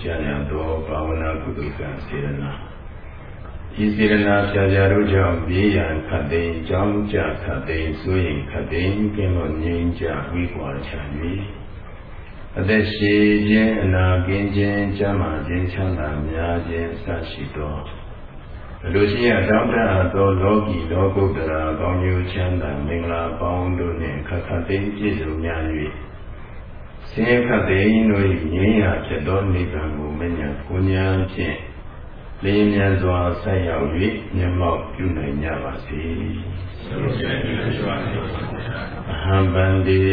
များအထောက်ကြရသောဘာဝနာကုသိုလ်ကံစေရနာဤစေရနာဖြာဖြာတို့ကြောင့်ပြေးရန်ခတ်သိမ်းကြောင်းကြခတ်သိမ်းဆိုရင်ခတ်သိမ်းကင်းလို့ငြိမ်းချဝိကွာချ၍အသက်ရှိခြင်းအနာကင်းခြင်းကျမ်းမာခြင်းချမ်းသာများခြင်းစရှိသောအလိုရှိရတောင်းတသောလောကီလောကုတ္တရာကောင်းကျိုးချမ်းသာမင်္ဂလာပေါင်းတို့နှင့်ခတ်ခတ်သိမ်းပြည့်စုံများ၍ ဆင်းရဲခတ်သိမ်းတို့၏ငြိမ်းရာဖြစ်သောနိဗ္ဗာန်ကိုမဉ္ဇဉ်ကိုညာဖြင့်လင်းမြန်စွာဆက်ရောက်၍မျက်မှောက်ပြုနိုင်ကြပါစေ။အဟံဗန္တိဣ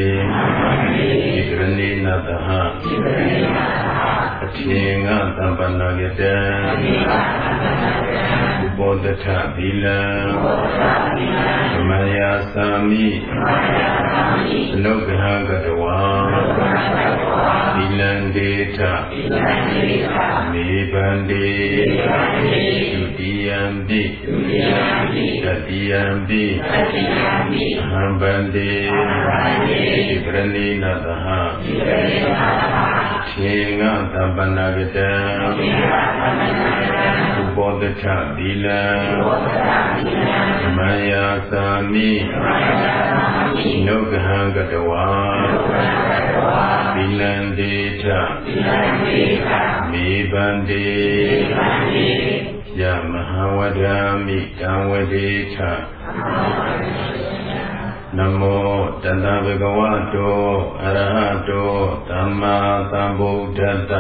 ဂရဏိနတဟအ ထေငသံပနာကတံဥပောတထသီလံသမယာသာမိအနုဂဟကတဝါသီလံဒေထမေဗန္တိဒုတိယံပိတတိယံပိအဟံဗန္တိဣဂရဏိနတဟထေငသံပနာကတံဥပောတထသီလံမယာသာမိနုဂဟံကတဝါသီလံဒေထမေဗန္တိယမဟာဝဒာမိတံဝဒေထ နမောတတဗကဝတောအရဟတောသမ္မာသမ္ဗုဒ္ဓတ္တ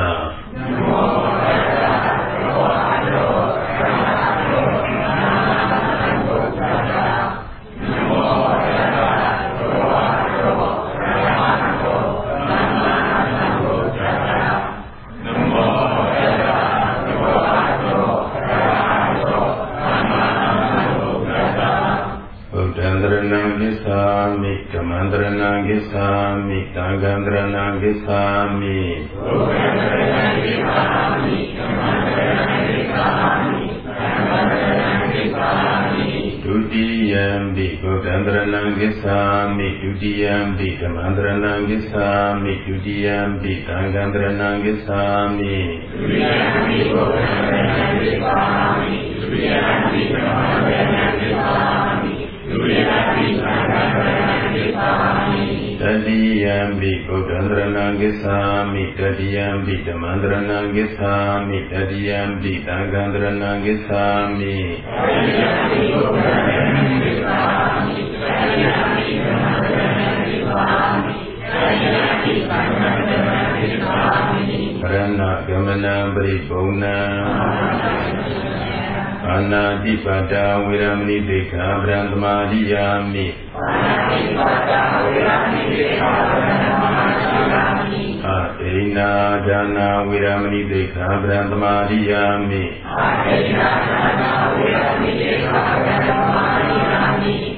နမောတတဗကဝတောအရဟမိဓမ္မ န္တရဏံကိသာမိသံဃံတရဏံကိသာမိဘုရားတရဏံကိသာမိဓမ္မန္တရဏံကိသာမိသံဃံတရဏံကိသာမိဒုတိယံပိဘုဒ္ဓံတရဏံကိသာမိဒုတိယံပိဓမ္မန္တရဏံကိသာမိဒုတိယံပိသံဃံတရဏံကိသာမိဒုတိယံပိဘုဒ္ဓံတရဏံကိသာမိဒုတိယံပိဓမ္မန္တရဏံကိသာမိဒုတိယံပိသံဃံတရဏံ တတိယံပိဗုဒ္ဓံတရဏံကိသာမိတတိယံပိဓမ္မံတရဏံကိသာမိတတိယံပိသံဃံတရဏံကိသာမိတတိယံပိဗုဒ္ဓံတရဏံကိသာမိတတိယံပိဓမ္မံတရဏံကိသာမိတတိယံပိသံဃံတရဏံကိသာမိပရဏဂမနံပရိဘုံနံ အာနာတိပါဒဝေရမဏိတေခာဗရံသမာရိယာမိအာနာတိပါဒဝေရမဏိတေခာဗရံသမာရိယာမိအာဒေနာဒါနာဝေရမဏိတေခာဗရံသမာရိယာမိအာဒေနာဒါနာဝေရမဏိတေခာဗရံသမာရိယာမိ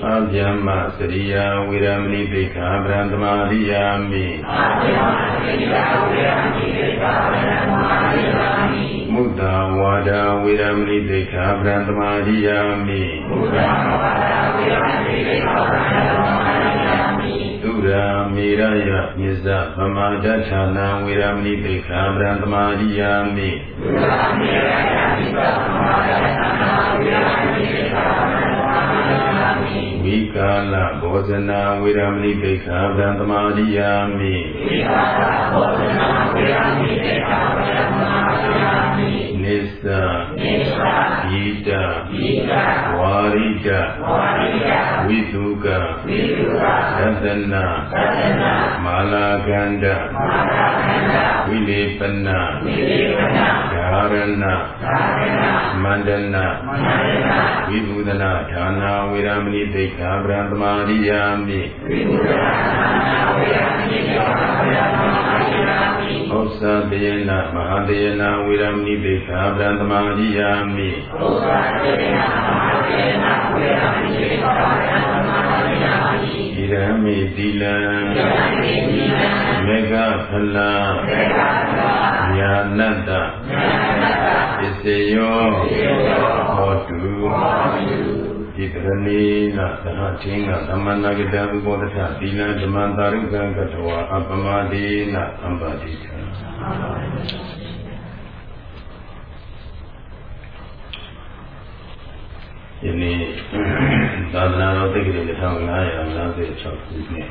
အာဗျမ္မစရိယာဝေရမဏိတေခာဗရံသမာရိယာမိအာဗျမ္မစရိယာဝေရမဏိတေခာဗရံသမာရိယာမိမုဒ္ဒဝါဒဝေရမဏိတေခာဗရံသမာရိယာမိမုဒ္ဒဝါဒဝေရမဏိတေခာဗရံသမာရိယာမိသုရာမေရယမြစ္စဗမာဒဌာနဝေရမဏိတေခာဗရံသမာရိယာမိသုရာမေရယမြစ္စဗမာဒဌာနဝေရမဏိတေခာဗရံသမာရိယာမိ ဝိကာလဘောဇနာဝေရမဏိဒိဋ္ဌာဗံသမာရိယာမိဝိကာလဘောဇနာဝေရမဏိဒိဋ္ဌာဗံသမာရိယာမိ နိစ္စနိစ္စဣဒဣဒဝါရိဒဝါရိဒဝိသုကဝိသုကသတ္တနာသတ္တနာမာလာကန္တမာလာကန္တဝိလေပနဝိလေပနဓာရဏဓာရဏမန္တနာမန္တနာဝိဘူဒနာဌာနာဝေရမဏိသိက္ခာပရံသမာရိယာမိဝိဘူဒနာဌာနာဝေရမဏိသိက္ခာပရံသမာရိယာမိဩသတေယနာမဟာတေယနာဝေရမဏိသိက္ခာပရံသမာရိယာမိဩသတေယနာမဟာတေယနာဝေရမဏိသိက္ခာပရံသမာရိယာမိဣရမေတိလံဣရမေတိလံမေဃဖလံမေဃဖလံညာနတ္တညာနတ္တပစ္စယောပစ္စယောဟောတုဟောတုဒီကရဏီနာသဟထေငသမန္နဂတဥပောဒထသီလဓမ္မတာရုကံကတဝါအပမဒေနသံပါတိထ ယနေ့သာသနာတော်တက္ကရာ1556ခုနှစ်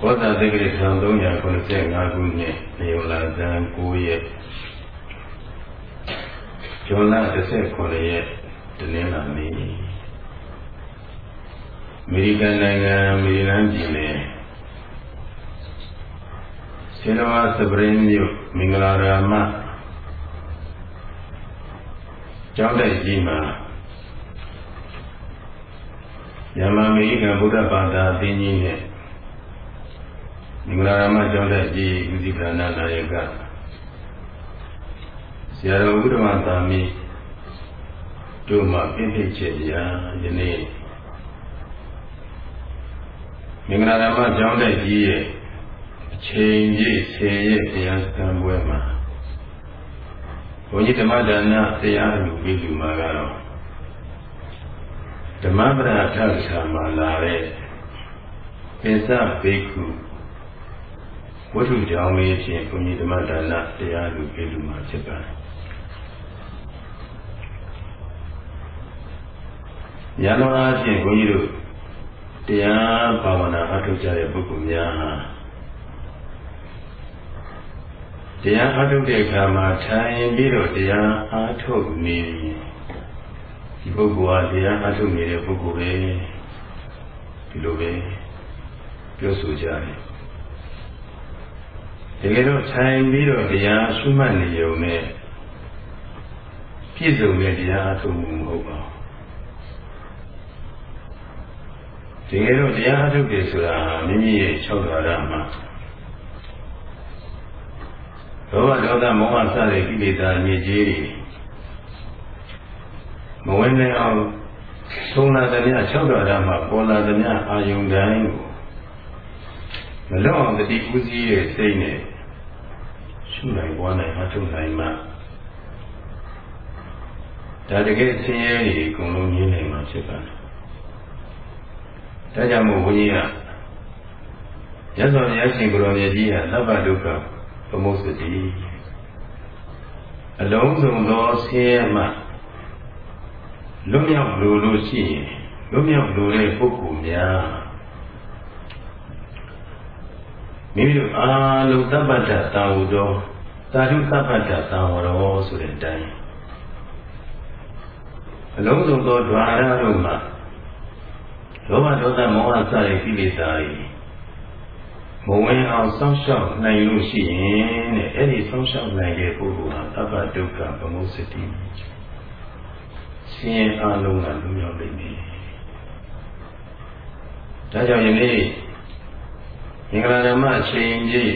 ဘောဓတက္ကရာ1395ခုနှစ်နေုံလာဇန်9ရက်ဇွန်လ19ရက်တနင်္လာနေ့အမေရိကန်နိုင်ငံမေရီလန်းပြည်နယ်ဆေနဝါစပရင်မြို့မင်္ဂလာရာမ ကျောင်းတိုက်ကြီးမှာမြန်မာအမေရိကန်ဗုဒ္ဓဘာသာအသင်းကြီးနဲ့မင်္ဂလာရာမကျောင်းတိုက်ကြီးဦးစီးကဏ္ဍနာယကဆရာတော်ဘုဒ္ဓမာသာမီးတို့မှပြည့်ပြည့်ချေရာယနေ့မင်္ဂလာဓမ္မကျောင်းတိုက်ကြီးရဲ့အချိန်ကြီးဆယ်ရက်တရားစခန်းပွဲမှာဘု န်းကြီးဓမ္မဒါနတရားလူပြီးလူမှာကတော့ဓမ္မပဒထဆာမှာလာတဲ့ပိစဘေကုဝတ္ထုကြောင့်လေးဖြင့်ဘုန်းကြီးဓမ္မဒါနတရားလူပြီးလူမှာဖြစ်ပါတယ်ဉာဏ်တော်အချင်းဘုန်းကြီးတို့တရားဘာဝနာအထုတ်ကြတဲ့ပုဂ္ဂိုလ်များဟာ တရားအထုတ်တဲ့အခါမှာထိုင်ပြီးတော့တရားအထုတ်နေဒီပုဂ္ဂိုလ်ဟာတရားအထုတ်နေတဲ့ပုဂ္ဂိုလ်ပဲဒီလိုပဲပြောဆိုကြတယ်တကယ်တော့ထိုင်ပြီးတော့တရားရှုမှတ်နေုံနဲ့ပြည့်စုံတဲ့တရားအထုတ်မှုမဟုတ်ပါဘူးတကယ်တော့တရားအထုတ်တယ်ဆိုတာမိမိရဲ့၆ဓာရမှာ လောဘဒေါသမောဟစတဲ့ကိလေသာမြေကြီးတွေမဝင်နိုင်အောင်သုံးလာတဲ့မြတ်၆ဓာရမှာပေါ်လာတဲ့မြတ်အာယုန်တိုင်းကိုမလွတ်အောင်တတိကူးစီးရဲ့စိတ်နဲ့ရှုနိုင်ပွားနိုင်အထုတ်နိုင်မှဒါတကယ်ဆင်းရဲတွေအကုန်လုံးမြင်နိုင်မှာဖြစ်ပါတယ်ဒါကြောင့်မို့ဘုန်းကြီးကရသော်ဘုရားရှင်ကိုရောင်မြတ်ကြီးဟာသဗ္ဗဒုက္ခ သမုစတိအလုံးစုံသောဆင်းရဲမှလွတ်မြောက်လို့လို့ရှိရင်လွတ်မြောက်လို့တဲ့ပုဂ္ဂိုလ်များမိမိတို့အားလုံးသဗ္ဗတတာဝတော်သာဓုသဗ္ဗတတာဝတော်ဆိုတဲ့အတိုင်းအလုံးစုံသော द्वार တို့မှာလောဘဒေါသမောဟစတဲ့ကိလေသာတွေ မဝင်အောင်စောင့်ရှောက်နိုင်လို့ရှိရင်တဲ့အဲ့ဒီစောင့်ရှောက်နိုင်တဲ့ပုဂ္ဂိုလ်ဟာသဗ္ဗဒုက္ခပမုစတိဆင်းရဲအလုံးကလွမြောက်နေတယ်ဒါကြောင့်ယနေ့မင်္ဂလာဓမ္မအချိန်ကြီး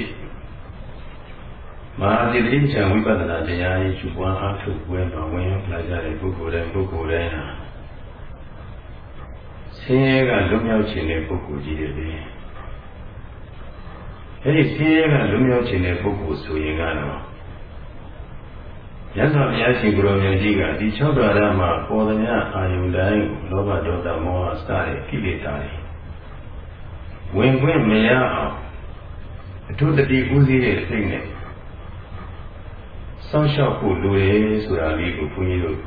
မဟာသီတိချံဝိပဿနာတရားကြီးယူပွားအားထုတ်ပွဲမှာဝင်ရောက်လာကြတဲ့ပုဂ္ဂိုလ်တိုင်းပုဂ္ဂိုလ်တိုင်းဟာဆင်းရဲကလွတ်မြောက်ခြင်းတဲ့ပုဂ္ဂိုလ်ကြီးတွေပဲ အဲဒီဆင်းရဲကလွတ်မြောက်ခြင်းတဲ့ပုဂ္ဂိုလ်ဆိုရင်ကတော့ရသော်ဘုရားရှင်ကိုရောင်ကြီးကဒီ၆ဓာရမှာပေါ်သမျှအာယုန်တိုင်းလောဘဒေါသမောဟစတဲ့ကိလေသာတွေဝင်ခွင့်မရအောင်အထုတတိဥစည်းရဲ့စိတ်နဲ့စောင့်ရှောက်ဖို့လိုတယ်ဆိုတာလေးကိုဘုန်းကြီးတို့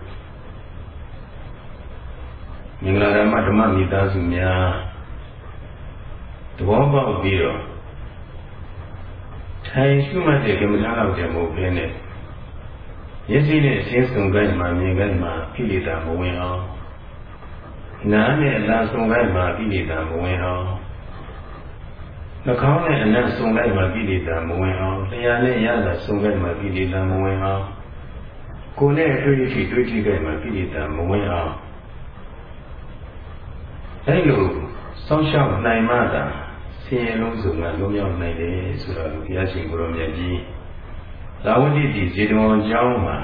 မင်္ဂလာဓမ္မဓမ္မမိသားစုများသဘောပေါက်ပြီးတော့ ထိုင်ရှုမှတ်တဲ့ကမ္မထာလောက်တည်းမဟုတ်ဘဲနဲ့မျက်စိနဲ့အချင်းစုံကိုင်းမှာမြင်ကိုင်းမှာကိလေသာမဝင်အောင်နားနဲ့အလားစုံကိုင်းမှာကိလေသာမဝင်အောင်နှာခေါင်းနဲ့အနံ့စုံကိုင်းမှာကိလေသာမဝင်အောင်တရားနဲ့ရတာစုံကိုင်းမှာကိလေသာမဝင်အောင်ကိုယ်နဲ့အတွေ့အထိတွေ့ထိကိုင်းမှာကိလေသာမဝင်အောင်အဲလိုစောင့်ရှောက်နိုင်မှသာ ဆင်းရဲလုံးစုံကလုံးရောက်နိုင်တယ်ဆိုတော့ဘုရားရှင်ကိုရောမြတ်ကြီးသာဝတိတိဇေတဝန်ကျောင်းမှာ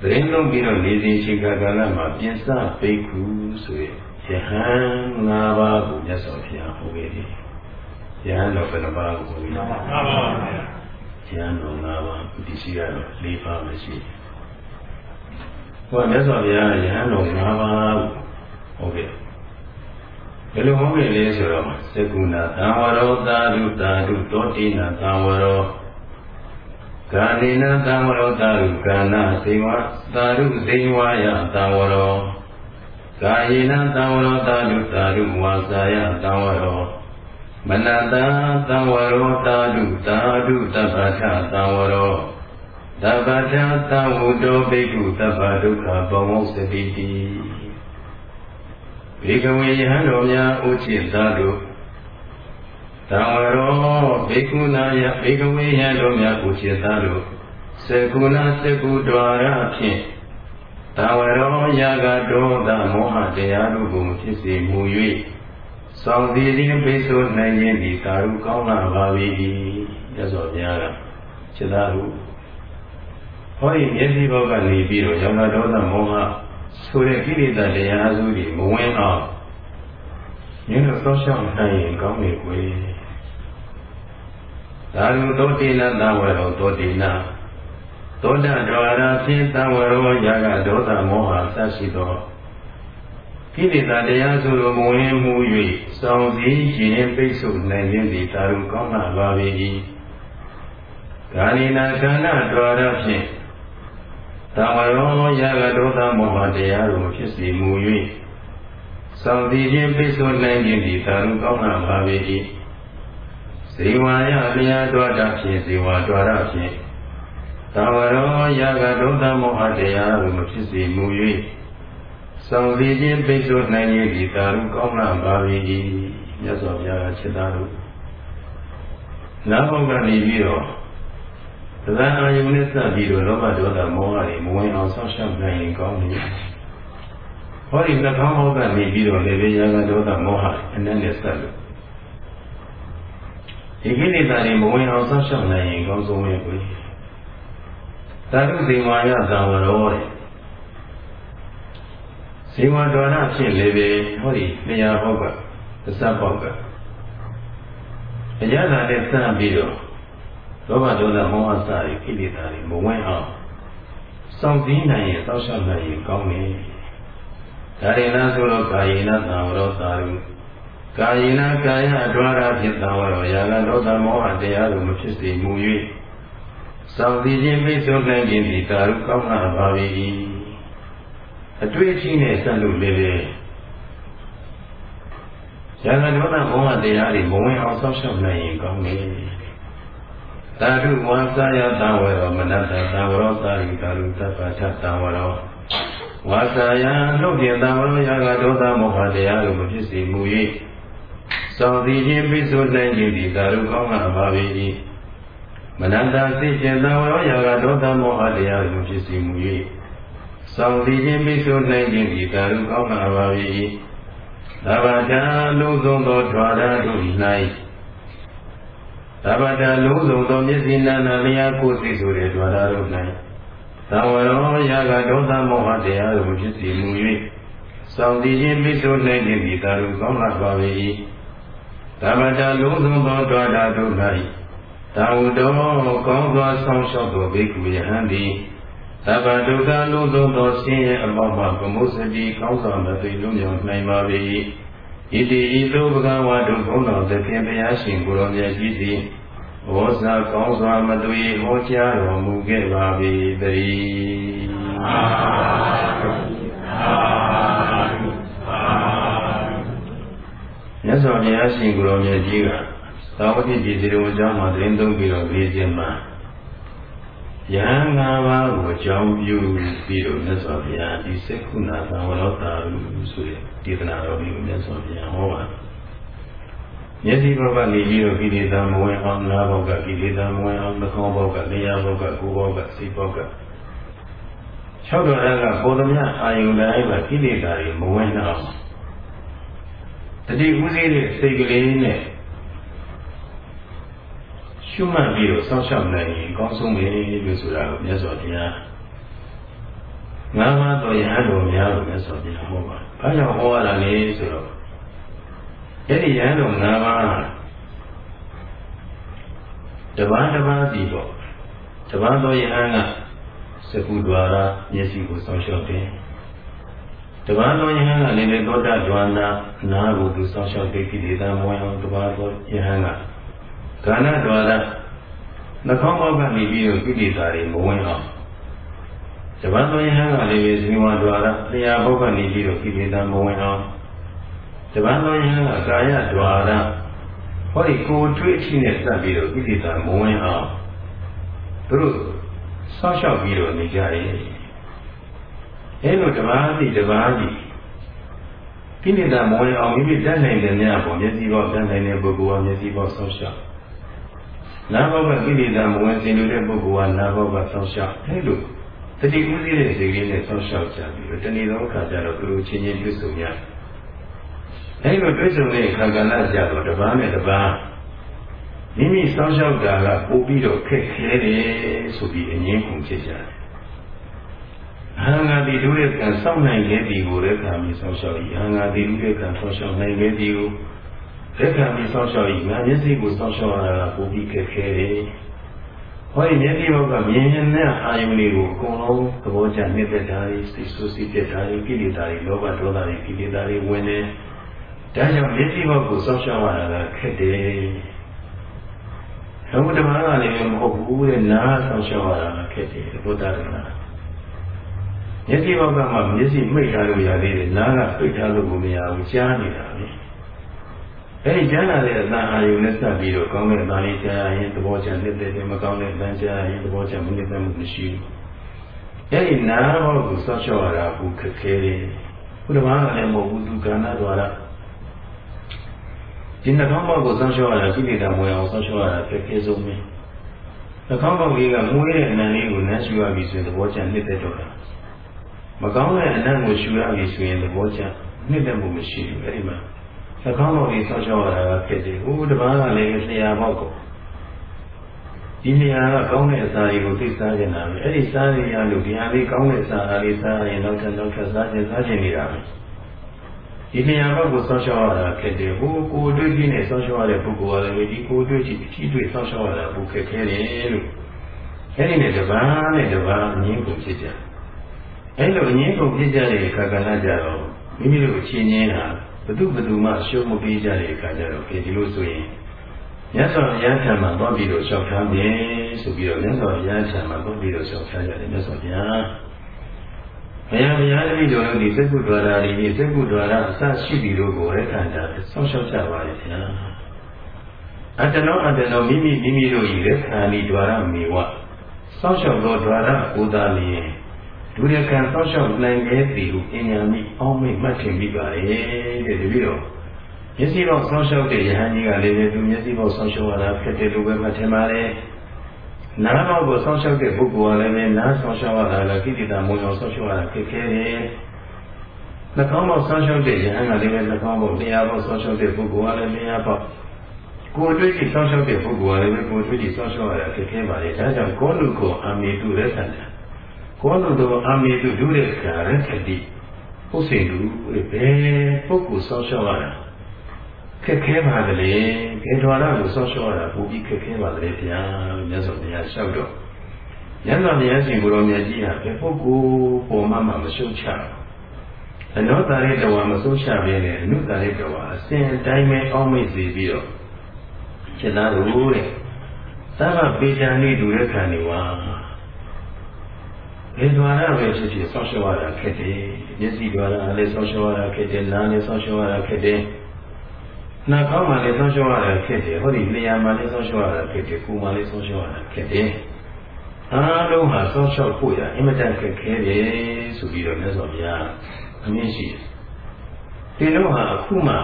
သတင်းလုံးပြီးတော့နေစဉ်ရှိကကာလမှာပြင်စပိတ်ခုဆိုရယဟန်၅ပါးကိုမြတ်စွာဘုရားဟောခဲ့တယ်။ယဟန်တော်ဘယ်နှပါးကိုဟောခဲ့လဲ။၅ပါးပါဗျာ။ယဟန်တော်၅ပါးဒီရှိရတော့၄ပါးမရှိဘူး။ဟောမြတ်စွာဘုရားယဟန်တော်၅ပါးဟောခဲ့ ဘယ်လိုဟောခဲ့လဲဆိုတော့သကုဏသံဝရောသာဓုသာဓုတောတိနာသံဝရောကာနိနသံဝရောတာရုကာနာစေဝသာရုစေဝါယသံဝရောကာယေနသံဝရောတာရုတာရုဝါစာယသံဝရောမနတသံဝရောတာရုတာရုတပ္ပထသံဝရောတပ္ပထသံဝုတောဘိက္ခုတပ္ပဒုက္ခဘဝစတိတိ ဘေကဝေယဟံတော်များဥจิตသာတို့တံဝရောဘေကုဏယဘေကဝေယံတို့များကိုจิตသားတို့စေကုဏစေကုဒွါရဖြင့်တံဝရောယာကဒေါသမောဟတရားတို့ကိုဖြစ်စေမူ၍စောင့်တည်ခြင်းပိဆို့နိုင်ခြင်းဒီသာရုကောင်းလာပါ၏ရသော်ဘုရားကจิตသားတို့ဟောဒီမျက်စိဘောကနေပြီးတော့ယောဂဒေါသမောဟ ဆိုတဲ့ကိလေသာတရားစုတွေမဝင်အောင်မြင်လို့သောရှောင်းနိုင်ရင်ကောင်းနေကွယ်သာရုသောတိနသဝရောသောတိနသောတဒွါရဖြင့်သဝရောယာကဒေါသမောဟဆရှိသောကိလေသာတရားစုလိုမဝင်မှု၍စောင့်စည်းခြင်းပိတ်ဆို့နိုင်ခြင်းသည်သာရုကောင်းလာပါ၏ကာနိနာခန္ဓာဒွါရဖြင့် သဝရောယာကဒေါသမောဟတရားတို့ဖြစ်စီမူ၍စောင့်တည်ခြင်းပိစုံနိုင်ခြင်းသည်သာရုကောင်းလာပါ၏ဇေဝါယတရားတော်တာဖြင့်ဇေဝါတော်ရဖြင့်သဝရောယာကဒေါသမောဟတရားတို့မဖြစ်စီမူ၍စောင့်တည်ခြင်းပိစုံနိုင်ခြင်းသည်သာရုကောင်းလာပါ၏မြတ်စွာဘုရားကချက်သားတို့နောက်ဘုရားနေပြီးတော့ သဇာအာယုန်နဲ့စပ်ပြီးတော့လောဘဒေါသမောဟတွေမဝင်အောင်ဆောက်ရှောက်နိုင်ရင်ကောင်းတယ်ဟောဒီနှာခေါင်းဟောကနေပြီးတော့လေဘေယာကဒေါသမောဟအနည်းနဲ့ဆက်လို့ဒီကိလေသာတွေမဝင်အောင်ဆောက်ရှောက်နိုင်ရင်ကောင်းဆုံးပဲကွယ်သာဓုဇေမာယသံဝရောတဲ့ဇေမာဒေါရဖြင့်လေဘေဟောဒီနေရာဟောကသစ္စာပေါက်ကအရသာနဲ့စမ်းပြီးတော့ လောဘဒေါသမောဟစတဲ့ကိလေသာတွေမဝင်အောင်စောင့်တည်နိုင်ရင်တောက်လျှောက်နိုင်ရင်ကောင်းတယ်။ဒါရင်လားဆိုတော့ကာယေနသံဝရောသာရုကာယေနကာယအဒွါရဖြစ်သံဝရောယာကဒေါသမောဟတရားတို့မဖြစ်စေမူ၍စောင့်တည်ခြင်းပြည့်စုံနိုင်ခြင်းဒီသာရုကောင်းလာပါ၏။အတွေ့အထိနဲ့ဆက်လို့လေလေယာကဒေါသမောဟတရားတွေမဝင်အောင်စောင့်ရှောက်နိုင်ရင်ကောင်းတယ်။ သာဓုဝါစာယတံဝရောမနတတံဝရောသာရိတာရုသဗ္ဗထတံဝရောဝါစာယနှုတ်ပြင်တံဝရောယာကဒေါသမောဟတရားတို့မဖြစ်စေမူ၍စောင့်တည်ခြင်းပိစုနိုင်ခြင်းသည်သာဓုကောင်းလာပါ၏မနတသိခြင်းတံဝရောယာကဒေါသမောဟတရားတို့ဖြစ်စေမူ၍စောင့်တည်ခြင်းပိစုနိုင်ခြင်းသည်သာဓုကောင်းလာပါ၏သဗ္ဗတံလုံးစုံသောဓဝရတို့၌ သဗ္ဗတံလုံးစုံသောမျက်စိနာနာလျာကိုသိဆိုတဲ့ဒွါရတို့၌သဝရောယာကဒေါသမောဟတရားတို့ဖြစ်စီမူ၍စောင့်တည်ခြင်းပိစု၌နေသည်သာတို့ကောင်းလာပါ၏သဗ္ဗတံလုံးစုံသောဒွါရတို့၌သာဝတောကောင်းစွာဆောင်လျှောက်သောဘိက္ခုယဟန်သည်သဗ္ဗဒုက္ခလုံးစုံသောဆင်းရဲအပေါင်းမှကမုစတိကောင်းစွာမသိလုံးမြောင်နိုင်ပါ၏ ဣတိဤသို့ဘဂဝါတို့ဘုန်းတော်သခင်ဘုရားရှင်ကိုရောမြတ်ကြီးသည်ဝောဇာကောင်းစွာမတွေ့ဟောကြားတော်မူခဲ့ပါ၏တည်းသာမြတ်စွာဘုရားရှင်ကိုရောမြတ်ကြီးကသာဝတိပြည်စီတော်ကျောင်းမှာတရင်သုံးပြီးတော့ပြေးခြင်းမှာ ယဟန်၅ပါးကိုအကြောင်းပြုပြီးတော့မြတ်စွာဘုရားဒီစက္ခုနာသံဝရောတာလူဆိုတဲ့ဒေသနာတော်ကြီးကိုမြတ်စွာဘုရားဟောပါတယ်မျက်စိဘောကနေပြီးတော့ကိလေသာမဝင်အောင်နားဘောကကိလေသာမဝင်အောင်နှာခေါင်းဘောကလျှာဘောကကိုယ်ဘောကစိတ်ဘောက၆တော်ရကပေါ်သမျှအာယုန်တိုင်းမှာကိလေသာတွေမဝင်အောင်တတိဥသိတဲ့စိတ်ကလေးနဲ့ ရှုမှတ်ပြီးတော့စောင့်ရှောက်နိုင်ရင်အကောင်းဆုံးပဲလို့ဆိုတာကိုမြတ်စွာဘုရားငါးပါးတော်ရဟန်းတော်များလို့မြတ်စွာဘုရားဟောပါဘာကြောင့်ဟောရတာလဲဆိုတော့အဲ့ဒီရဟန်းတော်ငါးပါးတပန်းတပန်းစီပေါ့တပန်းတော်ရဟန်းကစကုဒွါရမျက်စိကိုစောင့်ရှောက်တယ်တပန်းတော်ယဟန်ကလည်းသောတာဒွါနာနာကိုသူစောင့်ရှောက်တဲ့ကိလေသာမဝင်အောင်တပန်းတော်ယဟန်က ကာဏဒွါရနှာခေါင်းပေါက်ကနေပြီးတော့ကိလေသာတွေမဝင်အောင်တပန်းတော်ယဟန်ကလည်းဇီဝဒွါရတရားပေါက်ကနေပြီးတော့ကိလေသာမဝင်အောင်တပန်းတော်ယဟန်ကကာယဒွါရဟောဒီကိုယ်တွေ့အချင်းနဲ့စပ်ပြီးတော့ကိလေသာမဝင်အောင်သူတို့ဆောက်ရှောက်ပြီးတော့နေကြတယ်အဲလိုတပါးစီတပါးစီကိလေသာမဝင်အောင်မိမိတတ်နိုင်တဲ့များပေါ့မျက်စိပေါက်တတ်နိုင်တဲ့ပုဂ္ဂိုလ်ကမျက်စိပေါက်ဆောက်ရှောက် နာဘောကကိလေသာမဝင်စေလို့တဲ့ပုဂ္ဂိုလ်ကနာဘောကဆောက်ရှောက်အဲလိုတတိဥသိတဲ့စိတ်ကလေးနဲ့ဆောက်ရှောက်ကြပြီးတော့တဏှိသောအခါကျတော့သူတို့ချင်းချင်းတွေ့ဆုံရတယ်အဲလိုတွေ့ဆုံတဲ့အခါကလည်းကြတော့တပားနဲ့တပားမိမိစောင့်ရှောက်တာကပို့ပြီးတော့ခက်ခဲတယ်ဆိုပြီးအငင်းကုန်ဖြစ်ကြတယ်။အဟံငါတိတို့ရဲ့ကံစောင့်နိုင်ခဲ့သည်ကိုလည်းခံပြီးစောင့်ရှောက်၏။အဟံငါတိတို့ရဲ့ကံစောင့်ရှောက်နိုင်ခဲ့သည်ကို လက်ခံပြီးစောင့်ရှောက်၏။ငါမျက်စိကိုစောင့်ရှောက်ရတာကပို့ပြီးခက်ခဲတယ်။ဟောဒီမျက်စိဘောကမြင်ရင်နဲ့အာယုန်တွေကိုအကုန်လုံးသဘောကျနှစ်သက်တာတွေစိတ်ဆိုးစိတ်ပြတ်တာတွေကိလေသာတွေလောဘဒေါသတွေကိလေသာတွေဝင်နေ။ဒါကြောင့်မျက်စိဘောကိုစောင့်ရှောက်ရတာကခက်တယ်။ဘုဒ္ဓဘာသာလည်းမဟုတ်ဘူးတဲ့နားဆောင်ရှောက်ရတာခက်တယ်ဘုဒ္ဓဘာသာမျက်စိဘောကမှမျက်စိမိတ်ထားလို့ရသေးတယ်နားကပိတ်ထားလို့မရဘူးကြားနေတာပဲ အဲဒီကြားလာတဲ့အတန်အာယုန်နဲ့စပ်ပြီးတော့ကောင်းတဲ့အတန်လေးကြားရင်သဘောချနှစ်သက်တယ်မကောင်းတဲ့အတန်ကြားရင်သဘောချမနှစ်သက်မှုမရှိဘူးအဲဒီနားဘောကိုဆောက်ရှောက်ရတာဘူးခက်ခဲတယ်ဘုဒ္ဓဘာသာလည်းမဟုတ်ဘူးသူကဏ္ဍတော်ရဒီနှာခေါင်းပေါက်ကိုစောင့်ရှောက်ရတာကိလေသာမဝင်အောင်စောင့်ရှောက်ရတာဖြစ်ဖြစ်ဆုံးပဲနှာခေါင်းပေါက်လေးကမွေးတဲ့အနံလေးကိုနမ်းရှူရပြီဆိုရင်သဘောကျနှစ်သက်တော့တာမကောင်းတဲ့အနံကိုရှူရပြီဆိုရင်သဘောကျနှစ်သက်မှုမရှိဘူးအဲ့ဒီမှာ နှာခေါင်းပေါက်လေးစောင့်ရှောက်ရတာဖြစ်တယ်ဟိုတပားကလည်းဆရာပေါက်ကိုဒီနေရာကကောင်းတဲ့အစာတွေကိုသိစားကြတာပဲအဲ့ဒီစားရရလို့ဒီဟာလေးကောင်းတဲ့အစာလေးစားရင်တော့တော့တော့စားခြင်းစားခြင်းနေတာပဲဒီနေရာဘက်ကိုဆောင်းရှောက်ရတာခက်တယ်ဟိုကိုယ်တွေ့ခြင်းနဲ့ဆောင်းရှောက်ရတဲ့ပုဂ္ဂိုလ်ကလည်းဒီကိုယ်တွေ့ခြင်းဖြီးတွေ့ဆောင်းရှောက်ရတာဘူးခက်ခဲတယ်လို့အဲဒီနဲ့တပန်းနဲ့တပန်းအငင်းကုန်ဖြစ်ကြအဲလိုအငင်းကုန်ဖြစ်ကြတဲ့အခါကလည်းကြတော့မိမိတို့အချင်းချင်းဟာ ဘသူဘသူမှရှုံးမပေးကြတဲ့အခါကျတော့ဒီလိုဆိုရင်မြတ်စွာဘုရားထံမှာသွားပြီးတော့လျှောက်ထားမယ်ဆိုပြီးတော့မြတ်စွာဘုရားထံမှာသွားပြီးတော့လျှောက်ထားကြတယ်မြတ်စွာဘုရားဘုရားဘုရားတပည့်တော်တို့ဒီစက္ကုဒ္ဒရာတွေစက္ကုဒ္ဒရာအစရှိပြီတို့ကိုလည်းခံတာဆောင်းလျှောက်ကြပါလေဗျာအတ္တနောအတ္တနောမိမိမိမိတို့ဤလက်ခံဒီဒွါရမေဝဆောင်းလျှောက်သောဒွါရကိုသာလျင် ဒုရကံဆောင်းလျှောက်နိုင်ခဲ့သည်ဟုအဉ္ညာမိအောင်းမိတ်မှတ်ထင်ပြီးပါလေတဲ့တပည့်တော်မျက်စိပေါက်ဆောင်းလျှောက်တဲ့ယဟန်ကြီးကလည်းသူမျက်စိပေါက်ဆောင်းလျှောက်ရတာဖြစ်တယ်လို့ပဲမှတ်ထင်ပါတယ်နားပေါက်ကိုဆောင်းလျှောက်တဲ့ပုဂ္ဂိုလ်ကလည်းပဲနားဆောင်းလျှောက်ရတာလည်းကိတိတာမုံအောင်ဆောင်းလျှောက်ရတာဖြစ်ခဲ့တယ်။နှာခေါင်းပေါက်ဆောင်းလျှောက်တဲ့ယဟန်ကလည်းပဲနှာခေါင်းပေါက်တရားပေါက်ဆောင်းလျှောက်တဲ့ပုဂ္ဂိုလ်ကလည်းတရားပေါက်ကိုယ်တွေ့ကြည့်ဆောင်းလျှောက်တဲ့ပုဂ္ဂိုလ်ကလည်းပဲကိုယ်တွေ့ကြည့်ဆောင်းလျှောက်ရတာဖြစ်ခဲ့ပါလေ။ဒါကြောင့်ကောလူကိုအာမေတုလက်ဆန္ဒ ကောလူတို့အာမေတုဒုရက္ခရခတိဟုတ်စေလူဘယ်ပုဂ္ဂိုလ်ဆောင်းလျှောက်ရတာခက်ခဲပါသလဲခေထွာရကိုဆော့ရှော့ရတာပုံပြီးခက်ခဲပါသလဲဗျာမြတ်စွာဘုရားလျှောက်တော့မြတ်စွာဘုရားရှင်ကိုယ်တော်မြတ်ကြီးဟာဘယ်ပုဂ္ဂိုလ်ပေါ်မှာမှမရှုတ်ချအနောတာရိတဝါမဆုံးချဘဲနဲ့အနုတာရိတဝါအစဉ်အတိုင်းပဲအောင်းမိတ်စေပြီးတော့จิตသားတို့တဲ့သဗ္ဗပေချာနိဒုရခံနေဝါ ဘယ်ဒွါရပဲဖြစ်ဖြစ်ဆော့ရှော့ရတာခက်တယ်မျက်စိဒွါရလည်းဆော့ရှော့ရတာခက်တယ်နားလည်းဆော့ရှော့ရတာခက်တယ်နှာခေါင်းမှာလည်းဆုံးရှုံးရတာဖြစ်တယ်ဟောဒီလျှာမှာလည်းဆုံးရှုံးရတာဖြစ်တယ်ကိုယ်မှာလည်းဆုံးရှုံးရတာဖြစ်တယ်အားလုံးဟာဆုံးရှုံးဖို့ရအင်မတန်ခက်ခဲတယ်ဆိုပြီးတော့မြတ်စွာဘုရားအမြင်ရှိတယ်ဒီလိုဟာအခုမှ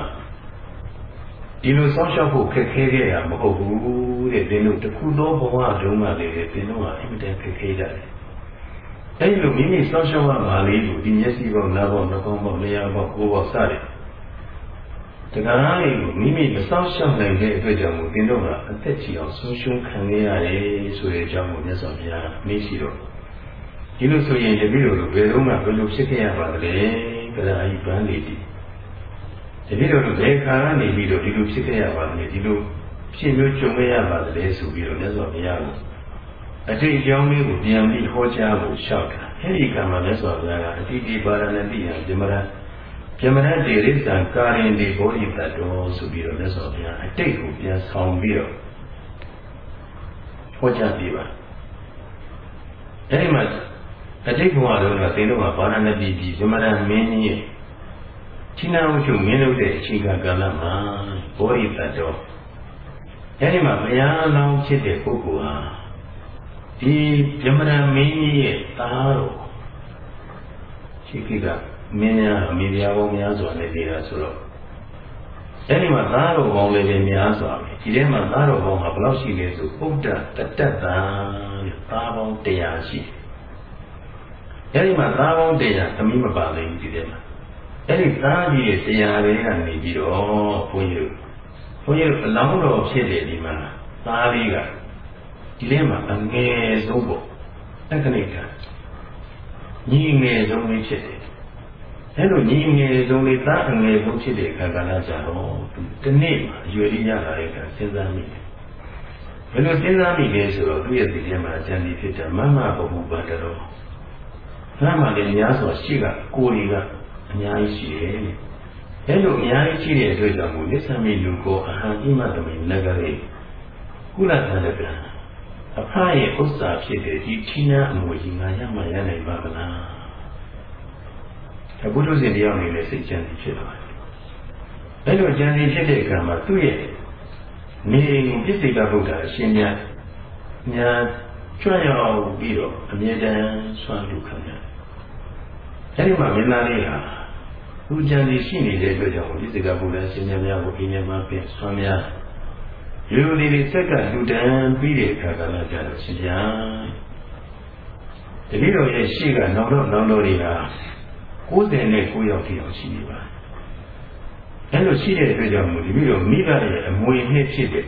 ဒီလိုစောင့်ရှောက်ဖို့ခက်ခဲခဲ့တာမဟုတ်ဘူးတဲ့ဒီလိုတခုသောဘဝတုန်းကလည်းဒီလိုဟာအင်မတန်ခက်ခဲကြတယ် အဲဒီလိုမိမိစောင့်ရှောက်ရမှာလေးကိုဒီမျက်စိပေါက်နားပေါက်နှာခေါင်းပေါက်လျှာပေါက်ကိုယ်ပေါက်စတယ်တက္ကရာလေးကိုမိမိမစောင့်ရှောက်နိုင်တဲ့အတွက်ကြောင့်မို့တင်တော့ကအသက်ကြီးအောင်ဆုံးရှုံးခံရရတယ်ဆိုတဲ့အကြောင်းကိုမြတ်စွာဘုရားမေးရှိတော့ဒီလိုဆိုရင်တပည့်တော်တို့ဘယ်တော့မှဘယ်လိုဖြစ်ခဲ့ရပါသလဲကရာဤပန်းလေးတည်တပည့်တော်တို့ဘယ်ခါကနေပြီးတော့ဒီလိုဖြစ်ခဲ့ရပါသလဲဒီလိုဖြစ်မျိုးကြုံခဲ့ရပါသလဲဆိုပြီးတော့မြတ်စွာဘုရားက အတိတ်အကြောင်းလေးကိုပြန်ပြီးဟောကြားဖို့လျှောက်တာအဲဒီကံမှာမြတ်စွာဘုရားကအတိတိပါရဏတိယံဇမရပြမရတေရိသံကာရင်ဒီဘောဓိတတော်ဆိုပြီးတော့မြတ်စွာဘုရားအတိတ်ကိုပြန်ဆောင်ပြီးတော့ဟောကြားပြပါအဲဒီမှာအတိတ်ဘဝတုန်းကသင်တို့ကဘာရဏတိကြီးဇမရမင်းကြီးရဲ့ချိနာဝုချုပ်မင်းတို့တဲ့အချိန်ကာလမှာဘောဓိတတော်အဲဒီမှာဘုရားလောင်းဖြစ်တဲ့ပုဂ္ဂိုလ်ဟာ ဒီဗြဟ္မဏမင်းကြီးရဲ့သားတော်ရှိခိကမင်းများအမိများပေါင်းများစွာနဲ့နေတာဆိုတော့အဲဒီမှာသားတော်ပေါင်းလည်းပဲများစွာပဲဒီထဲမှာသားတော်ပေါင်းဟာဘယ်လောက်ရှိလဲဆိုပုဒ္ဒတတ္တတာသားပေါင်း100ရှိအဲဒီမှာသားပေါင်း100သမီးမပါသေးဘူးဒီထဲမှာအဲဒီသားကြီးရဲ့တရားတွေကနေပြီးတော့ဘုန်းကြီးတို့ဘုန်းကြီးတို့အလောင်းတော်ဖြစ်တယ်ဒီမှာသားလေးက ဒီထဲမှာအငယ်ဆုံးပေါ့တက္ကနိကညီငယ်ဆုံးလေးဖြစ်တယ်အဲလိုညီငယ်ဆုံးလေးသားအငယ်ဆုံးဖြစ်တဲ့ခန္ဓာနာကြတော့ဒီနေ့မှာအရွယ်လေးရလာတဲ့အခါစဉ်းစားမိတယ်ဘယ်လိုစဉ်းစားမိလဲဆိုတော့သူ့ရဲ့ဒီထဲမှာအကျဉ်းကြီးဖြစ်တဲ့မမဘဟုပါတော်ဒါမှလည်းများစွာရှိကကိုယ်တွေကအများကြီးရှိတယ်အဲလိုအများကြီးရှိတဲ့အတွက်ကြောင့်မို့နိစ္စမိလူကိုအဟံဣမတမိနဂရေကုလသန္တက အဖရဲ့ဥစ္စာဖြစ်တဲ့ဒီဌိနာအမွေကြီးငါရမှရနိုင်ပါကလားအဘုဒ္ဓရှင်တရားနေလည်းစိတ်ကြံစီဖြစ်လာတယ်အဲလိုကြံစီဖြစ်တဲ့အခါမှာသူ့ရဲ့နေပြစ္ဆေကဗုဒ္ဓအရှင်မြတ်ညာကြွရောက်ပြီးတော့အမြဲတမ်းဆွမ်းလူခံရတယ်အဲဒီမှာမင်းသားလေးဟာသူကြံစီရှိနေတဲ့အတွက်ကြောင့်ပြစ္ဆေကဗုဒ္ဓအရှင်မြတ်များကိုအင်းမြတ်မှာပြင်ဆွမ်းများ ရိုးရိုးလေးလေးစက်ကလူတန်းပြီးတဲ့အခါကလည်းကြတော့ရှင်ဗျာတတိတော်ရဲ့ရှေ့ကနောက်တော့နောက်တော့တွေက90နဲ့9ယောက်တိအောင်ရှိနေပါအဲလိုရှိတဲ့အတွက်ကြောင့်မို့ဒီပြီးတော့မိဘရဲ့အမွေနှစ်ဖြစ်တဲ့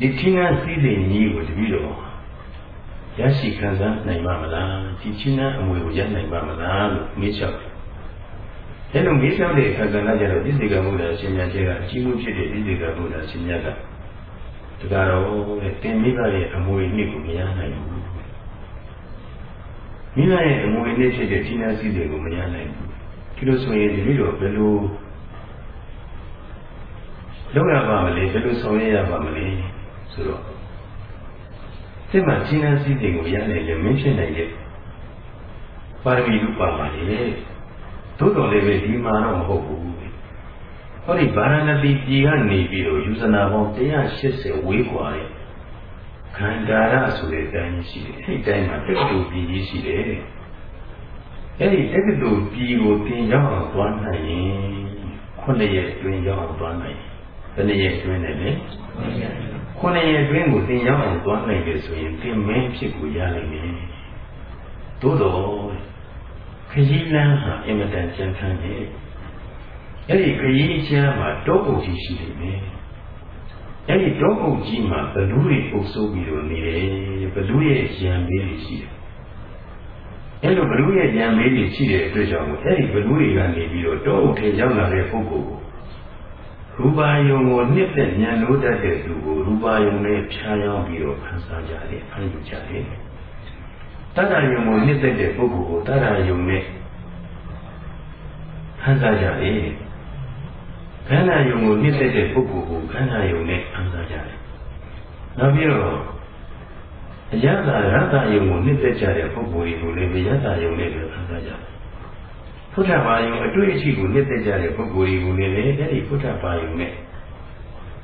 ဒီချင်းကစည်းစိမ်ကြီးကိုတပြီးတော့ရရှိခံစားနိုင်ပါမလားဒီချင်းကအမွေကိုရနိုင်ပါမလားလို့မေးလျှောက် တယ်အဲလိုမေးလျှောက်တဲ့အခါကလည်းကျတော့ဣဇေကဘုရားရှင်မြတ်ကြီးကအကြီးမှုဖြစ်တဲ့ဣဇေကဘုရားရှင်မြတ်ကဒါကတော့တဲ့တင်မိဘရဲ့အမွေနှစ်ကိုမရနိုင်ဘူးမိဘရဲ့အမွေနှစ်ဖြစ်တဲ့ဒီနာစည်းတွေကိုမရနိုင်ဘူးဒီလိုဆိုရင်ဒီလိုဘယ်လိုလုပ်ရပါမလဲဘယ်လိုဆောင်ရွက်ရပါမလဲဆိုတော့စိတ်မှာဒီနာစည်းတွေကိုရနိုင်ရင်မင်းဖြစ်နိုင်တဲ့ပါရမီလူပါပါလေ သို့တော်လည်းပဲဒီမှာတော့မဟုတ်ဘူးဟောဒီဗာရာဏသီပြည်ကနေပြီးတော့ယူဇနာပေါင်း180ဝေးกว่าတဲ့ခန္ဓာရဆိုတဲ့တိုင်းရှိတယ်အဲ့ဒီတိုင်းမှာတက္ကသိုလ်ပြည်ကြီးရှိတယ်အဲ့ဒီတက္ကသိုလ်ပြည်ကိုတင်ရောက်အောင်သွားနိုင်ရင်ခုနှစ်ရက်တွင်ရောက်အောင်သွားနိုင်ဘယ်နှစ်ရက်တွင်နဲ့လဲခုနှစ်ရက်တွင်ကိုတင်ရောက်အောင်သွားနိုင်တယ်ဆိုရင်တင်မင်းဖြစ်ကိုရနိုင်တယ်သို့တော် ခကြီးလန်းဟာအင်မတန်ကြံခန်းတယ်အဲ့ဒီခကြီးချမ်းမှာတောအုပ်ကြီးရှိနေတယ်အဲ့ဒီတောအုပ်ကြီးမှာဘလူတွေအုပ်စိုးပြီးတော့နေတယ်ဘလူရဲ့ရံပေးတွေရှိတယ်အဲ့လိုဘလူရဲ့ရံပေးတွေရှိတဲ့အတွက်ကြောင့်အဲ့ဒီဘလူတွေကနေပြီးတော့တောအုပ်ထဲရောက်လာတဲ့ပုဂ္ဂိုလ်ကိုရူပါယုံကိုနှစ်သက်ဉာဏ်လို့တတ်တဲ့သူကိုရူပါယုံနဲ့ဖြားယောင်းပြီးတော့ဖန်ဆာကြတယ်ဖန်ယူကြတယ် တတ္တယုံကိုနှစ်သက်တဲ့ပုဂ္ဂိုလ်ကိုတတ္တယုံနဲ့ဖန်ဆာကြတယ်ခန္ဓာယုံကိုနှစ်သက်တဲ့ပုဂ္ဂိုလ်ကိုခန္ဓာယုံနဲ့ဖန်ဆာကြတယ်နောက်ပြီးတော့အယတရတယုံကိုနှစ်သက်ကြတဲ့ပုဂ္ဂိုလ်တွေကိုလည်းယတယုံနဲ့ဖန်ဆာကြတယ်ဖုဒ္ဓဘာယုံအတွေ့အထိကိုနှစ်သက်ကြတဲ့ပုဂ္ဂိုလ်တွေကိုလည်းအဲ့ဒီဖုဒ္ဓဘာယုံနဲ့